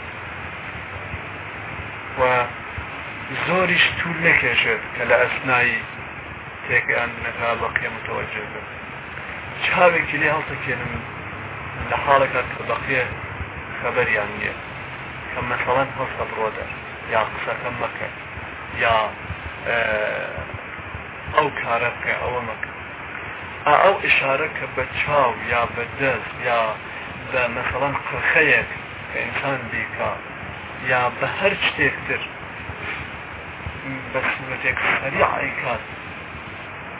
و زۆریش توول نەکێشێت کە لە ئەسنایی تێکیان بنەکە بەقیە متوەجه بن چاوێکی لێ هەڵتەکێنم لە حاڵێکە کە بەقیە خەبەریان نییە. کە مەسەڵەن هەڵسە بڕۆدە یا قسەکەم مەکە یا ئەو کارە بکە ئەوە مەکە. ئەو ئشارە کە بە چاو یا بە دەست یا بە مەسەڵەن قرخەیەک کە ئینسان بیکە یا شتێکتر بە سوورەتێک سەریع ئەیکات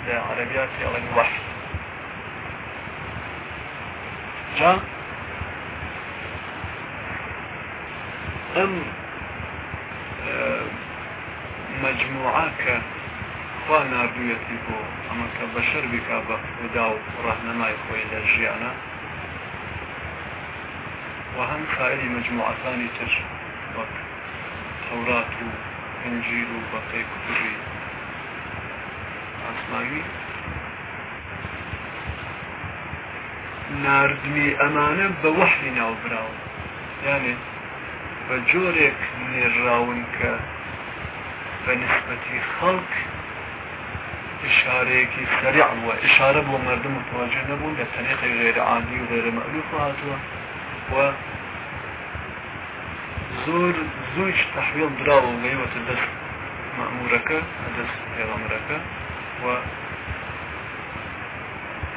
لە عەربیات ئەڵێن وەحی جا ئەم مجموعة خوا نردویەتی بۆ ئەمە کە بەشەر بکا بە خدا و ڕاهنەمای خۆی لە ژیانە. و هەم سایری مجموعەکانی تر وەک تەورات و ئنجیل و بەقەی کوتوبی ئاسمانی نردنی ئەمانە بە وەحی ناوبراوە یانێ بە جۆرێک نێراون کە بە نسبەتی خەڵک إشارەیەکی سریع بووە إشارە بۆ مردم متوجه نەبوون تەریقی غێر عادی و مەلوف هاتووە و زۆر زۆیش تحویل دراوە و گەیوەتە دەست مەمورەکە دەست پێغەمرەکە و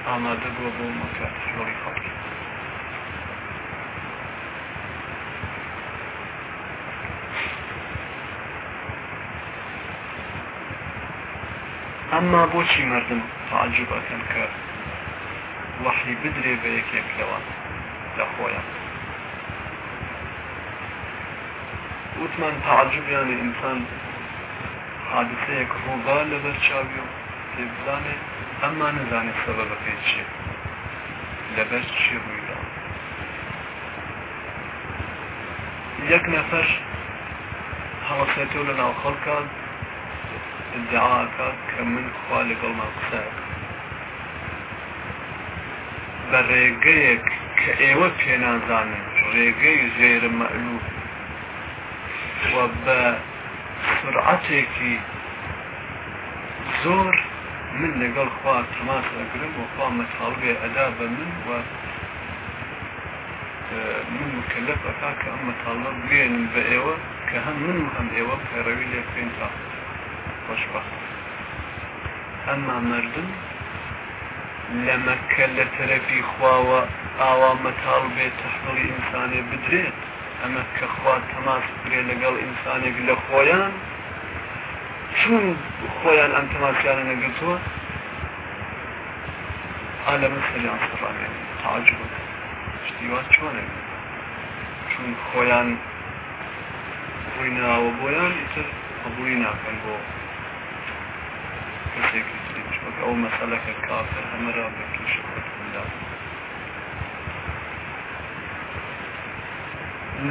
ئامادە بووە بۆ مەکە تحویڵی خەڵکی ئەمما بۆچی مردم تعجبەکەن کە وحی بدرێ بە یەکێک لەوە لە خۆیان؟ وتمان تعجبیانی ئینسان حادثەیەک ڕووبا لەبەر چاوی و تێبزانێ ئەمما نزانێت سەبەبەکەی چیە؟ لەبەر چی ڕوویدا؟ یەک نەفەر هەڵسێتۆ لە ناو خەڵکان ادعاکات کە من خوا لەگەڵما قسەک بە ڕێگەیەک کە ئێوە پێ نازانن ڕێگەی غێرە مەلوف و بە سرعەتێکی زۆر من لەگەڵ خوا تماس ئەگرم و خوا مەتاڵبێ ئەدا بە من و من مکلف ئەکا کە ئەم مەتاڵە بێنم بە ئێوە کە هەم من هەم ئێوە پەیڕەوی لێ بکەین تا خۆشبەخت ئەمما مردم لە مەکە لە تەرەفی خواوە ئاوا مەتاڵ بێت تەحمڵی ئینسانێ بدرێت ئەمە کە خوا تەماس بکرێت لەگەڵ ئینسانێک لە خۆیان چون خۆیان ئەم تەماسیانە نەگرتووە ئالە مەسەلیان سەڕانێن تعجب شتیوان چۆنە؟ چون خۆیان ڕووی ناوە بۆیان ئیتر قبولی ناکەن بۆ کەسێکی تریش وەک ئەو مەسەلەکە کافر هەمەرا بەکیش خۆتدا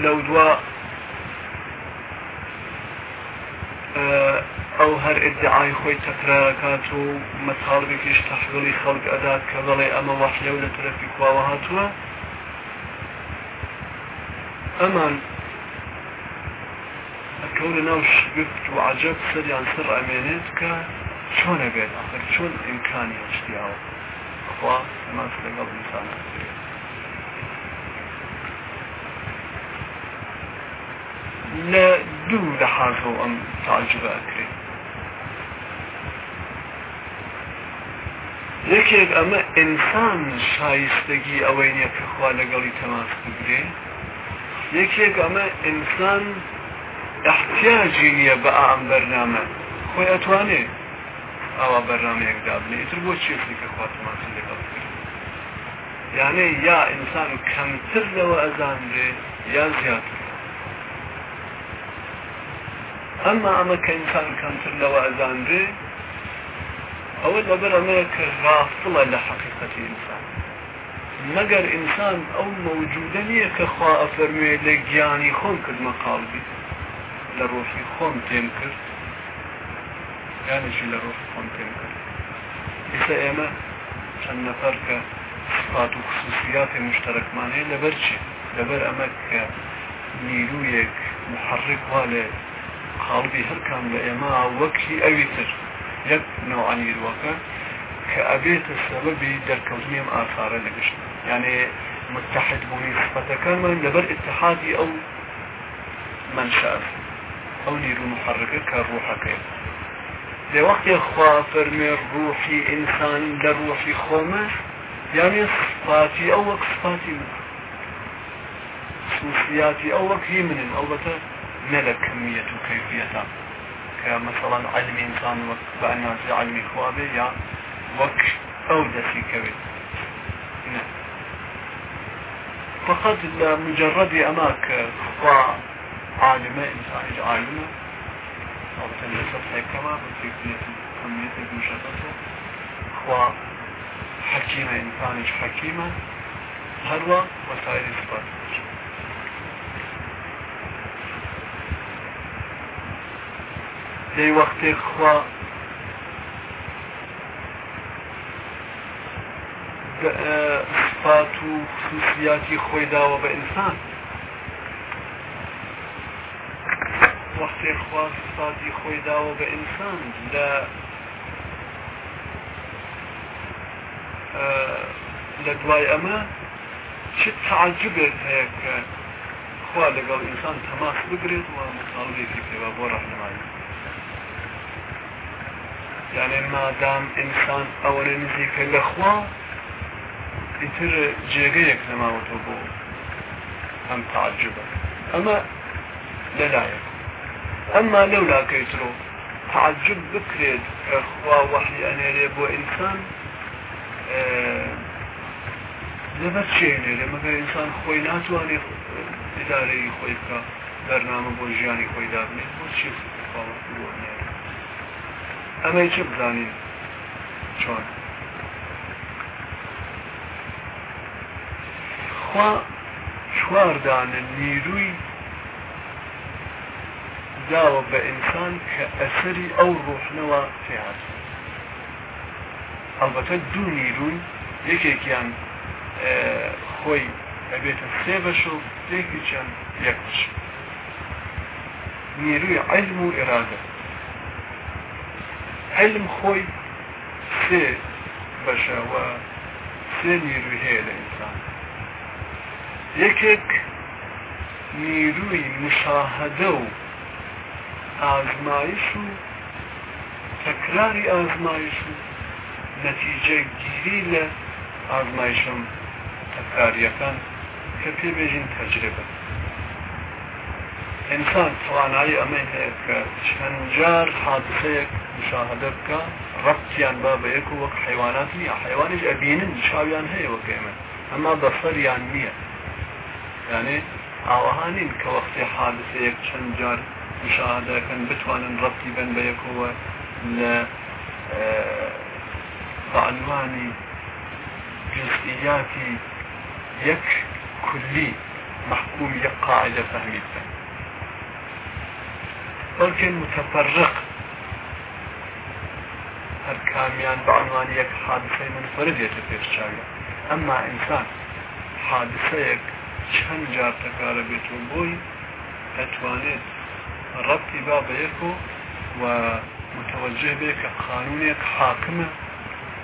لەو دوا ئەو هەر ئدعای خۆی تەکراکات و مەتاڵبێکیش تەحویڵی خەڵک ئەدات کە بەڵێ ئەمە وەحلە و لە تەرەفی خواوە هاتووە ئەمان ئەکەونە ناو شگفت و عجب سەریان سەر ئەمێنێت کە چۆنە بێت؟ آخر چۆن ئیمکانی هەشتیاوە؟ خوا تەماس لەگەڵ ئینسان لە دوو لە حازەوە ئەم تعجبە ئەکرێت یەکێک ئەمە ئینسان شایستگی ئەوەی نیە کە خوا لەگەڵی تەماس بگرێ. یەکێک ئەمە ئینسان احتیاجی نییە بە ئام بەرنامە. خۆی ئەتوانێت؟ ئاوا بەرنمەیەک دابنێ ئیتر بۆ چێسی کە خواتماسی لەگەڵ کرد یانێ یا ئینسان کەمتر لەوە ئەزانرێ یا زیاتر ئەمما ئەمە کە ئینسان کەمتر لەوە ئەزانرێ ئەوە لەبەر ئەمەیە کە غافڵە لە حقیقەتی ئینسان. مەگەر ئینسان ئەو مەوجودە نییە کە خوا ئەفەرموێ لە گیانی خۆم کرد مەقالبی لە ڕۆژی خۆم تێم کرد. یانێکی لە ڕۆژ خۆم پێم کرد ئێستا ئێمە چەند نەفەر کە سپات و خصوصیاتی مشتەرەکمانەیە لەبەر چی؟ لەبەر ئەمە کە نیرویەک محرک وا لێ قاڵبی هەرکام لە ئێمە وەکی ئەوی تر. یەک نەوە نیروەکە کە ئەبێتە سەبەبی دەرکەوتنی ئەم ئاثارە لەگەشت یعنی متحد بوونی صفەتەکانمان لەبەر اتحادی ئەو منشأ ئەو نیرو محرکە کە ڕوحەکەی وەختی خوا ئینسان لە ڕوحی خۆمە یانێ سپاتی ئەو وەک سپاتی من. خصوصیاتی ئەو وەکی منن ئەوبەتە نە لە کەمیەت و کەیفیەتە کە مەسەڵەن علمی ئینسان وەک بەناسی علمی خوابێ یا وەک ئەو دەستی کەوێت فقط مجرد ئەما کە خوا عالمە ئینسانی عالمە رابطة لسطح كما بكيفية كمية دوشته خوا حكيمة إنسانش حكيمة هروا وسائل صفات دەی وەختێک خوا سفات و خصوصیاتی خۆی داوە بە ئینسان وەختێک خوا سفاتی خۆی داوە بە ئینسان لە لە دوای ئەمە چ تعجبێت هەیە کە خوا لەگەڵ ئینسان تەماس بگرێت و مطالبێکی پێوە بۆ ڕەحنمایی يعني مادام ئینسان ئەوەنە نزیکە لەخوا ئیتر جێگەیەک نەماوەتە بۆ ئەم تعجبە. ئەمە لەلایەک. ئەمما لەو لاکەیترۆ تعجب بکرێت خوا وحی ئەنێرێ بۆ ئینسان لەبەر چێنێرێ مەگەر ئینسان خۆی ناتوانێت ئیدارەی خۆی بکە بەرنامە بۆ ژیانی خۆی دابنێت بۆ چی ئەمەی چه بزانین؟ چۆن؟ خوا چواردانە نیروی داوە بە ئینسان کە ئەسەری ئەو ڕۆحنەوە فێهات ئەلبەتە دوو نیروی یەکێکیان خۆی ئەبێتە سێ بەش و یەکی چەند یەک بش نیروی علم و ئێرادە علم خۆی سێ بەشەوە سێ نیروی هەیە لە ئینسان یەکێک نیروی مشاهدە و ئازمایش و تەکراری ئازمایش و نەتیجە گیری لە ئازمایشم تەکراریەکان کە پێبێژین تەجربە. ئینسان توانایی ئەمە هەیە کە جار حادثەیەک مشاهدە بکە ڕەتیان با بە یەک وەک حیوانات نییە. حیوانش ئەبینن چاویان هەیە وەک ئێمە ئەما بەسەریان نییە. یعنی ئاوەهانین کە وەختی حادثەیەک چەند جار مشاهدەکەن بتوانن ڕەتی بن بە یەکەوە لە بەعنوانی جزئیاتی یەک کولی محكوم یەک قاعدە فهمید بن بەڵکن متفرق هەر کامیان بەعنوان یەک حادثەی منفردێتە پێشچاویە ئەمما ئینسان حادثەیەک چەند جار تەکارە بێت و بۆی ئەتوانێت ڕەتی با بە یەکۆ و متوجه بێ کە قانونێک حاکمە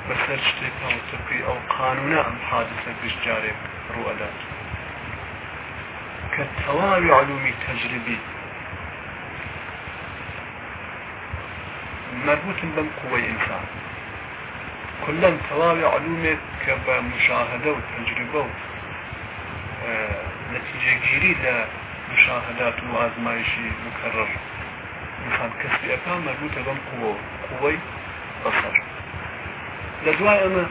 بەسەر شتێکەوە تقی ئەو قانونە ئەم حادثە پشتجارێک ڕوئەدات کە تەواوی علومی مربوط بم قوة إنسان كلن تواوي علومك كبمشاهدة وتجربة آه نتيجة مشاهدات و ئازمایشی مکەڕ میخان کەسیەکان مەربوتە بەم قوۆ قوەی بەسەر. لە دوای ئەمە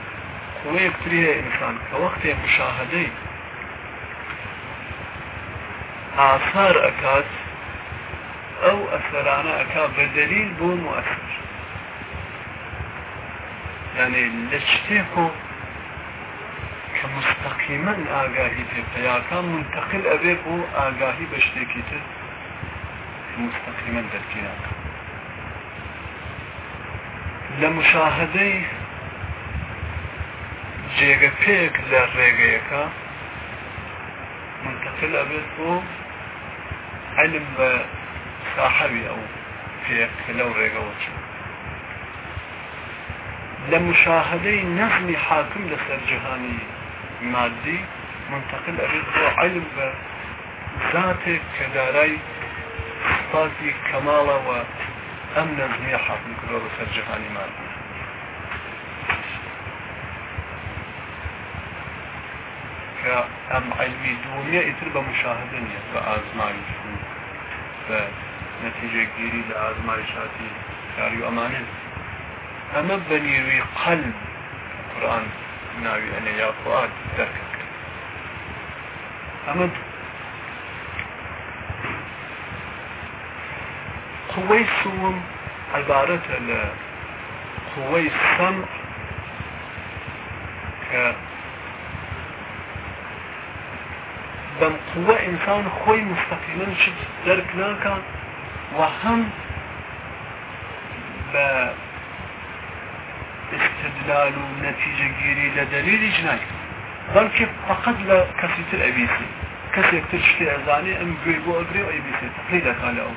قوەیەکتریە ئینسان کە وەختێ مشاهدەی ئاسار ئەکات ئەو ئەسەرانە ئەک بە دەلیل بۆ موەسەر یعنی لە شتێک و مستەقیمەن ئاگاهی پێپەیاکە منتەقل ئەبێ بۆ ئاگاهی بە شتێکی تر. مستەقیمەن دەرکیاکە لە مشاهدەی جێگە پێک علم صاحبي أو في لو ريقوت لمشاهدة نظم حاكم لسر جهاني مادي منتقل أريد علم ذاتك كداري صفاتي كمالة وأم نظمية حاكم كدو لسر جهاني مادي كأم علمي دومية يتربى مشاهدة بأزمائي نتیجه گیری لە ئازمایشاتی کاری و ئەمانن ئەمە قەلب قورآن ناوی ئەنە یاخوات دەرکەکە ئەمە قوەی سوم عیبارەتە لە قوەی سەم کە بەم قوە ئینسان خۆی مستەقیمەن شت دەرک ناکە و هەم استدلال و نەتیجە گیری لە دەلیلی جنای بەڵکە فقط لە کەسی تر ئەبیسی. کەسێک تر شتێ ئەزانێ ئەم گوێ بۆ ئەگرێ و ئەیبیسێ تقلی دەکا لە ئەو.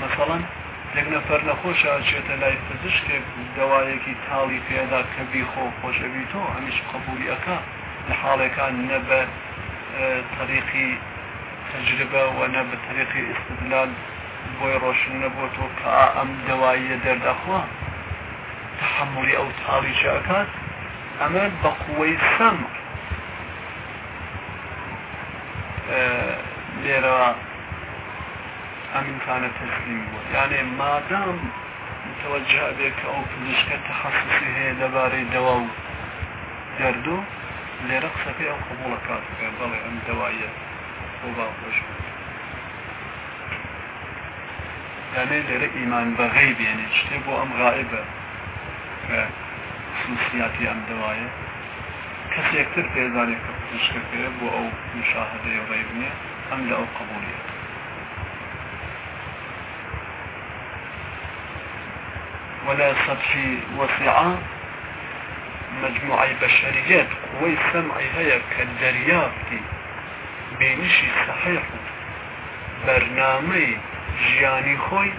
مثڵەن یەک نەفەر نەخۆشە چێتە لای پزیشکێک دەوایەکی تاڵی پێدا کە بیخۆ خۆشەوی تۆ ئەمیش قبولی ئەکا لە حاڵێکان نە بە طریقی تجربە و نە بە طریقی استدلال. بۆی ڕۆشن نەبوو تۆ کە ئەم دەواییە دەردەخوا تحملی ئەو تاڵی شەکات ئەمە بە قوەی سەم لێرە ئەمینکانە تەسلیم بوو یانێ مادام متوجه بێت کە ئەو پزیشکە تەخصصی هەیە لەبارەی دەوا و دەردو لێرە قسەکەی ئەو قبولە کات بەڵێ ئەم دەوایە بۆ باخۆش یانێ لێرە ئیمان بەغەی بێنێ شتێ بۆ ئەم غائبە کە خصوصیاتی ئەم دەوایە کەسێکتر پێزانێت کە پزیشکەکەیە بۆ ئەو مشاهدەیە ڕێبنیە ئەم لە ئەو قبولیە ولا سطحي وسعة مجموعة بشريات قوي سمعي هيا كالدريافتي بينشي صحيح برنامج ژیانی خۆی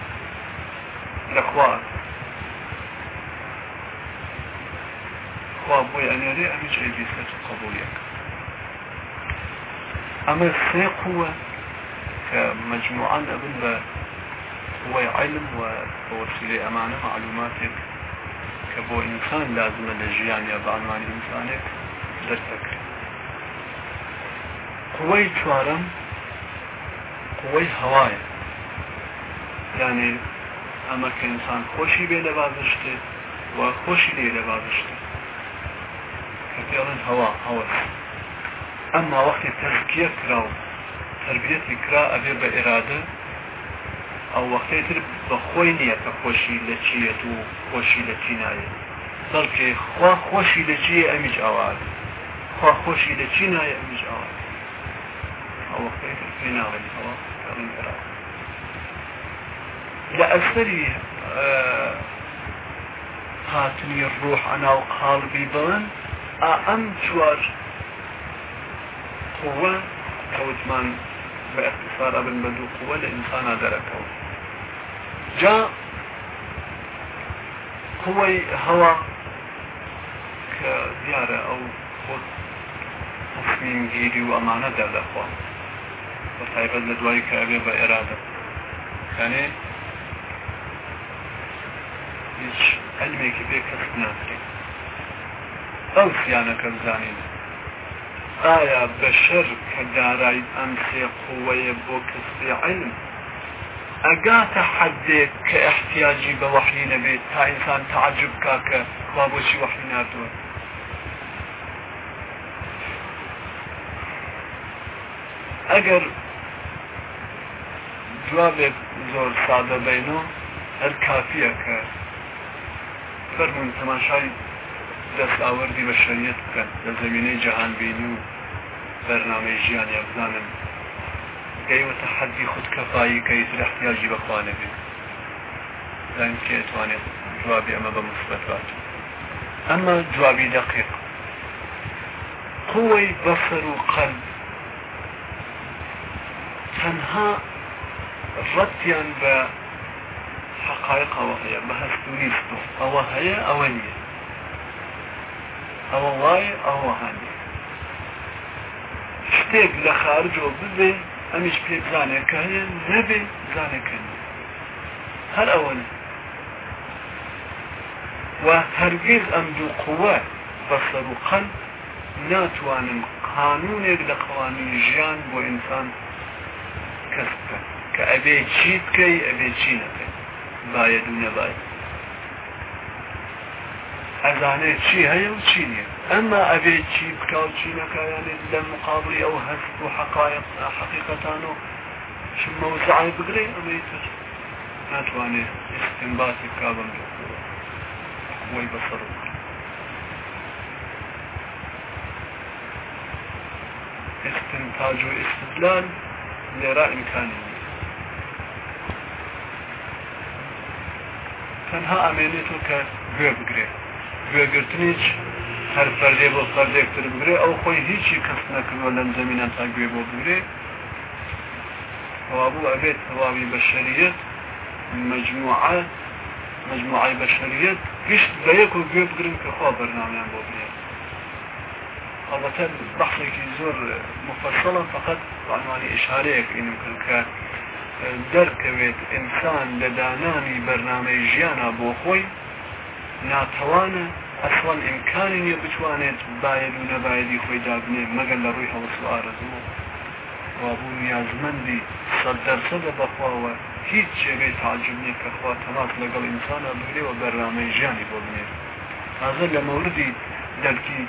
لەخوا خوا بۆی ئەنێرێ ئەمیش ئەیبیسەت قبولەکە ئەمە سێ قووە کە مجموعان ئەبن بە قوەی علم و بەوەسیلەی ئەمانە معلوماتێک کە بۆ ئینسان لازمە لە ژیان یا بەعنوانی ئینسانێک دەستەکرێت قوەی چوارم قوەی هەوایە یعنی ئەمە کە ئینسان خۆشی بێ لە بازشتێ و خۆشی لێ لە بازشتێ کە پێڵن هەوا هەوەس ئەمما وەختی تەزکیە کرا و تربیەتی کرا ئەبێ بە ئێرادە ئەو وەختەی تر بە خۆی نییە کە خۆشی لە چیەت و خۆشی لە چی نایە بەڵکێ خوا خۆشی لە چیە ئەمیش ئاواد خوا خۆشی لە چی نایە ئەمیش ئاواد ئەو وەختەی تر پێ ناڵێن ئەوە کەڵین ئێراد لأثري هاتني الروح أنا وقالبي بلن أم شوار قوة كوتمان باختصار ابن بدو قوة لإنسان دركه جاء قوة هوا كزيارة أو خود تصميم جيري وأمانة دردخوا وطيبت لدواي كأبي بإرادة يعني هیچ علمێکی پێ کەس ناکرێت ئەو سیانەکە بزانین ئایا بەشەر کە دارای ئەم سێ کەسی علم. ئەگاتە حەدێک کە احتیاجی بە تا ئینسان تعجب کاکە وا بۆچی وەحی ناتوە ئەگەر جوابێک زۆر سادە بینەوە هەر کافیە دەستاوەردی بە شەریەت بکەن لە زمینەی جەهانبینی و بەرنامەی ژیان یا بزانن گەیوەتە حەدی خودکەفایی کەیت لە احتیاجی بەخوانە بێت کێ توانێت جوابی ئەمە بە مثبت بات ئەمە جوابی دقیق. قوەی بەسەر و قەلب تەنها ڕەتیان بە حقائق ئەوە هەیە بە هەیە ئەوە نییە ئەوە وایە ئەوە هەنێ. شتێک لە خارجۆ ببێ ئەمیش پێ بزانێکە هەیە نەبێ بزانێکە نیە هەر ئەوە و هەرگیز ئەم دوو قووە بەسەر و قەن ناتوانن قانونێک لە قوانین ژیان بۆ ئینسان کەس بکەن. کە ئەبێ چی بکەی ئەبێ چی نەکەی باید و نەباید. ئەزانێت چی هەیە و چی نییە؟ ئەمما ئەبێت چی بکە و چی نەکایانێت لە مقابلی ئەو هەست و حقایق حقیقەتان و مەوزعی بگرێ ئەمەی تر ناتوانێت استنباتی بەسەر استنتاج و استدلال لێرا ئیمکانی تەنها ئەمێنێتەوە کە گوێ بگرێ گوێگرتنیش هەر فەردێ بۆ فەردێکتر بگرێ ئەو خۆی هیچی کەس نەکردوە لەم زمینە تا گوێ بۆ بگرێ. وابوو ئەبێت تەواوی بەشەریت مجموعە مجموعی بەشەریت گشت بە یەک و گوێ بگرن کە خوا بەرنامیان بۆ بێ البته بحثێکی زۆر مفصلە فقط عنوانی ئشارەیەک ئینم کرد کە دەرکەوێت ئینسان لە دانانی بەرنمەی ژیانە بۆ خۆی ناتەوانە ئەسڵان ئیمکانی نیە بتوانێت باید و نەبایەدی خۆی دابنێ مەگەر لە ڕووی هەوەس و ئارەزوو وابوو نیازمەندی سەد دەرسەدە بەخواوە هیچ جێگەی تعجب نییە کە خوا تەماس لەگەڵ ئینسانە بگرێەوە بەرنامەی ژیانی بۆ بنێت تازە لە مەوردی دەرکی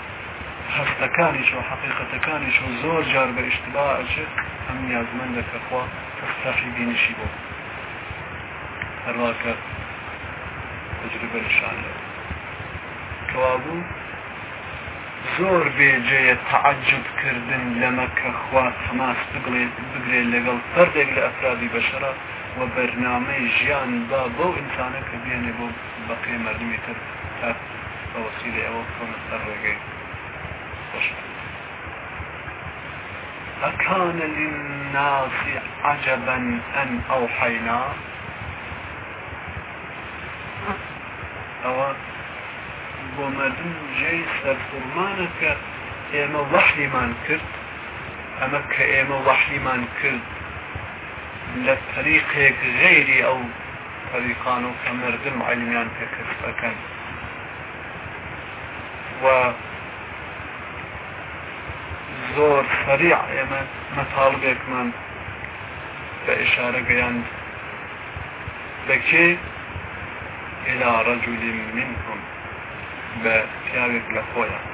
هەستەکانیش و حقیقەتەکانیش و زۆر جار بە ئیشتبا ئەچێت ئەم نیازمەندە کە خوا تەستاخی بینشی بۆ هەرواکە تجربەشان کەوابوو زۆر بێجەیە تعجبکردن لەمە کە خوا تەماس بگڵێت بگرێت لەگەڵ فەردێک لە ئەفرادی بەشرە و بەرنامەی ژیان با بەو ئینسانە کە بێنێ بۆ بەقێ مردمی تر تا بەوەسیلی ئەوە کۆنە سەر ڕێگەی. أكان للناس عجبا أن أوحينا. ئەوە بۆ مردم جێی سەرفورمانە کە ئێمە وەحلیمان کرد ئەمە کە ئێمە وەحلیمان کرد لە طریقێک غێری ئەو طریقان و کە مردم علیمیان پێ کەسەکەن و زۆر سەریع ئێمە مەتاڵبێکمان بە ئشارە گەیاند. بەکێ إلى رجل منهم. بە پیاوێک لە خۆیان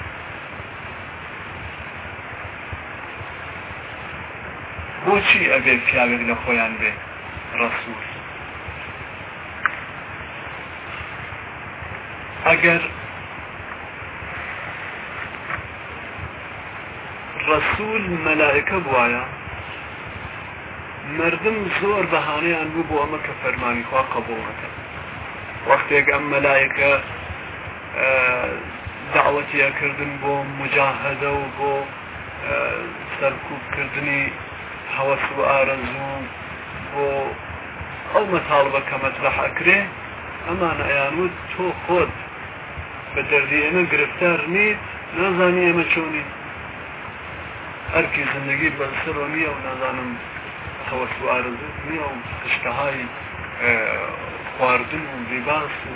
بۆچی ئەبێ پیاوێک لە خۆیان بێ ڕسوول ئەگەر ڕسوول مەلائکە بواە مردم زۆر بەهانەیان بوو بۆ ئەمە کە فەرمانی خوا قبولەکە وەختێک مەلایکە داوەتیەکردن بۆ مجاهدە و بۆ سەرکوبکردنی هەوەس و ئارەزوو بۆ ئەو مەتاڵبە کە مەترح ئەکرێ ئەمان ئەیانوت تۆ خۆت بە دەردی ئێمە گرفتار نیت نازانی ئێمە چۆنی؟ هەرکی زندگی بەسەرۆ نییە و نازانم هەوەس و ئارزت نییە و شتەهای خواردن و لیباس و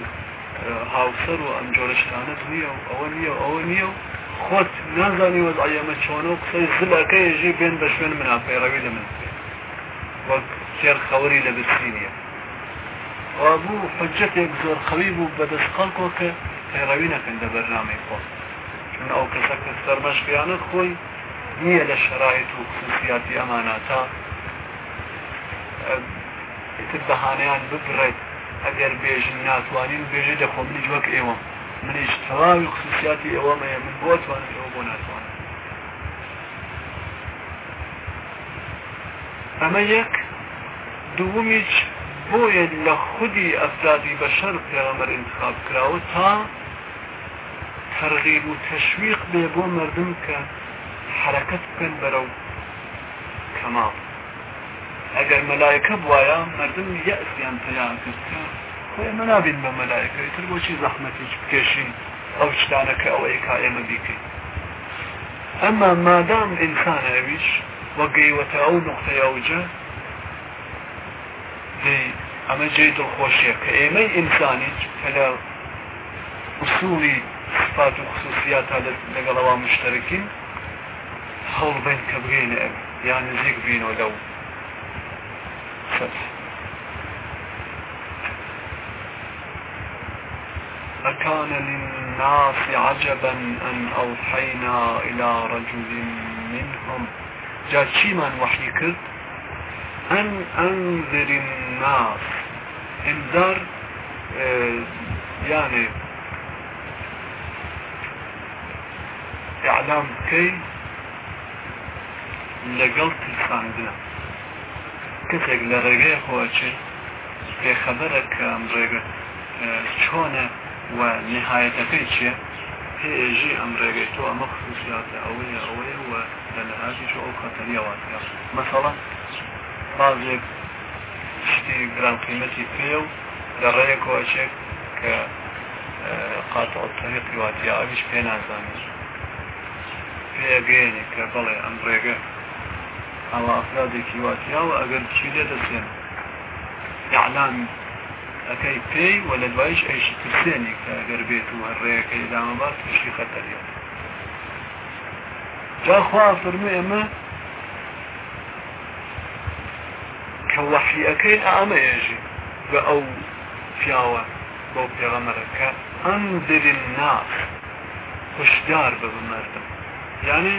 هاوسەر و ئەم جۆرەشتانت نییە و ئەوە نییە ئەوە نییە و خۆت نازانی وەزعەمە چۆنە و قسەی زلەکە ێژی بێن بە شوێن منە پەیڕەوی لە من. وەک سێر خەوەری لە برسینیە وابوو حجەتێک زۆر خەوی بوو بەدەست خەڵکۆ کە پەیڕەوی نەکەن لە بەرنامەی خۆ چون ئەو کەسە کە سەرمەشقیانت خۆی نییە لە شرایط و خصوصیاتی ئەماناتا. تر بەهانیان ببڕێت. ئەگەر بێژن ناتوانین بێژە دەخۆ منیش وەک ئێوە. منیش تەواوی خصوصیاتی ئێوەمەیە من بۆ توانم ئێوە بۆ ناتوانم. ئەمە یەک دووەمیش بۆیە لە خودی ئەفرادی بەشەر پێغەمەر انتخاب کراوە تا تەرغیب و تەشویق بێ بۆ مردم کە حرەکەت بکەن بەرەو کەماڵ. ئەگەر مەلایەکە بواە مردم یەسیان پێیان کردکە خۆی ئەمە نابین بە مەلایەکەی تر بۆچی زەحمەتیش بکێشین ئەو شتانەکە ئەوەی کا ئێمە بیکەین. ئەمما مادام ئینسانەویش وەگەیوەتە ئەو نقطەی ئەوجە ئەمە جێ دڵخۆشیە کە ئێمەی ئینسانیش کە لە ئوسولی صفات و خصوصیاتە لەگەڵەوە مشتەرەکین هەوڵ بین کە بگەینە ئەم یان نزیک بینەوە لەو. الفتح أكان للناس عجبا أن أوحينا إلى رجل منهم. جا چیمان وحی کرد أن أنذر الناس. انذار آه يعني إعلام كي لەگەڵ ترساندنە کەسێک لە ڕێگەی خۆچێ پێخەبەرە کە ئەم ڕێگە چۆنە و نهایەتەکەی چیە پێژی ئەم ڕێگەی تۆ ئەمە خصوصیاتە ئەوەیە ئەوەیە و لە لەهاتی ئەو خەتەریەواتە مەسەڵە بازێک شتی گران قیمەتی پێ و لە ڕێیە کۆچێک کە قاتڵ تەریقی واتی ئاویش پێ نازانێت. پێگەێنی کە بڵێ ئەم ڕێگە ئەوە ئەفرادێکی واتیاوە ئەگەر چی لێ دەچێن ئەعلام ئەەکەی پێی وە لە دوایش ئەیشی ترسێنی کە ئەگەر بێت و هەڕێەکەی دامەبات توشی خەتەریە جاخوا فەرمو ئێمە کە وەحیەکەی ئامە ئێژی بە ئەو پیاوە بۆ پێغەمەرەکە ئەندرین بە بمەردم یعنی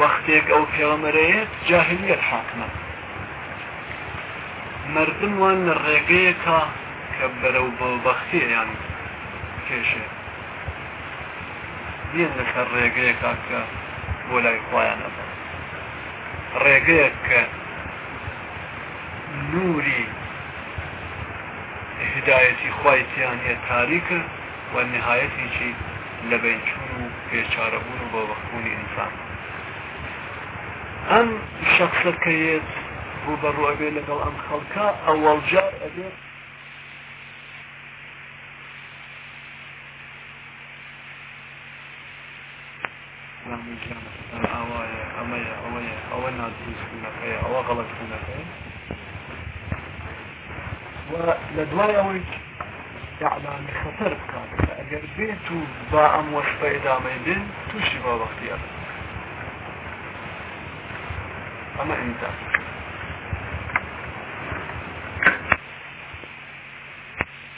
وەختێک ئەو پێوەمەرەیەت جاهلیت حاکمە. مردم وان لە ڕێگەیەکە کە بەرەو بەڵبەختیە یان کێشێ بیان لەسەر ڕێگەیەکە کە بۆ لای خۆیان ئەبە. ڕێگەیەک کە نوری هدایەتی خوایتیانە تاریکە و نهایەتیی لە بینچون و پێچارەبوون و بۆ بەخبوونی ئینسان. ئەم شخصەکەیت بوو بەڕوە بێ لەگەڵ ئەم خەڵکە ئەوەڵ جار ئەبێت ئەوەیە ئەمەیە ئەوەیە ئەوە نادروستەکەی ئەوە غەڵەتبوونەکەی لە دوای ئەوەی یعلامی خەتەر بکات ئەگەر بێت و با ئەم وەسپە ئدامەی بێن تووشی با وەختی अमर इनका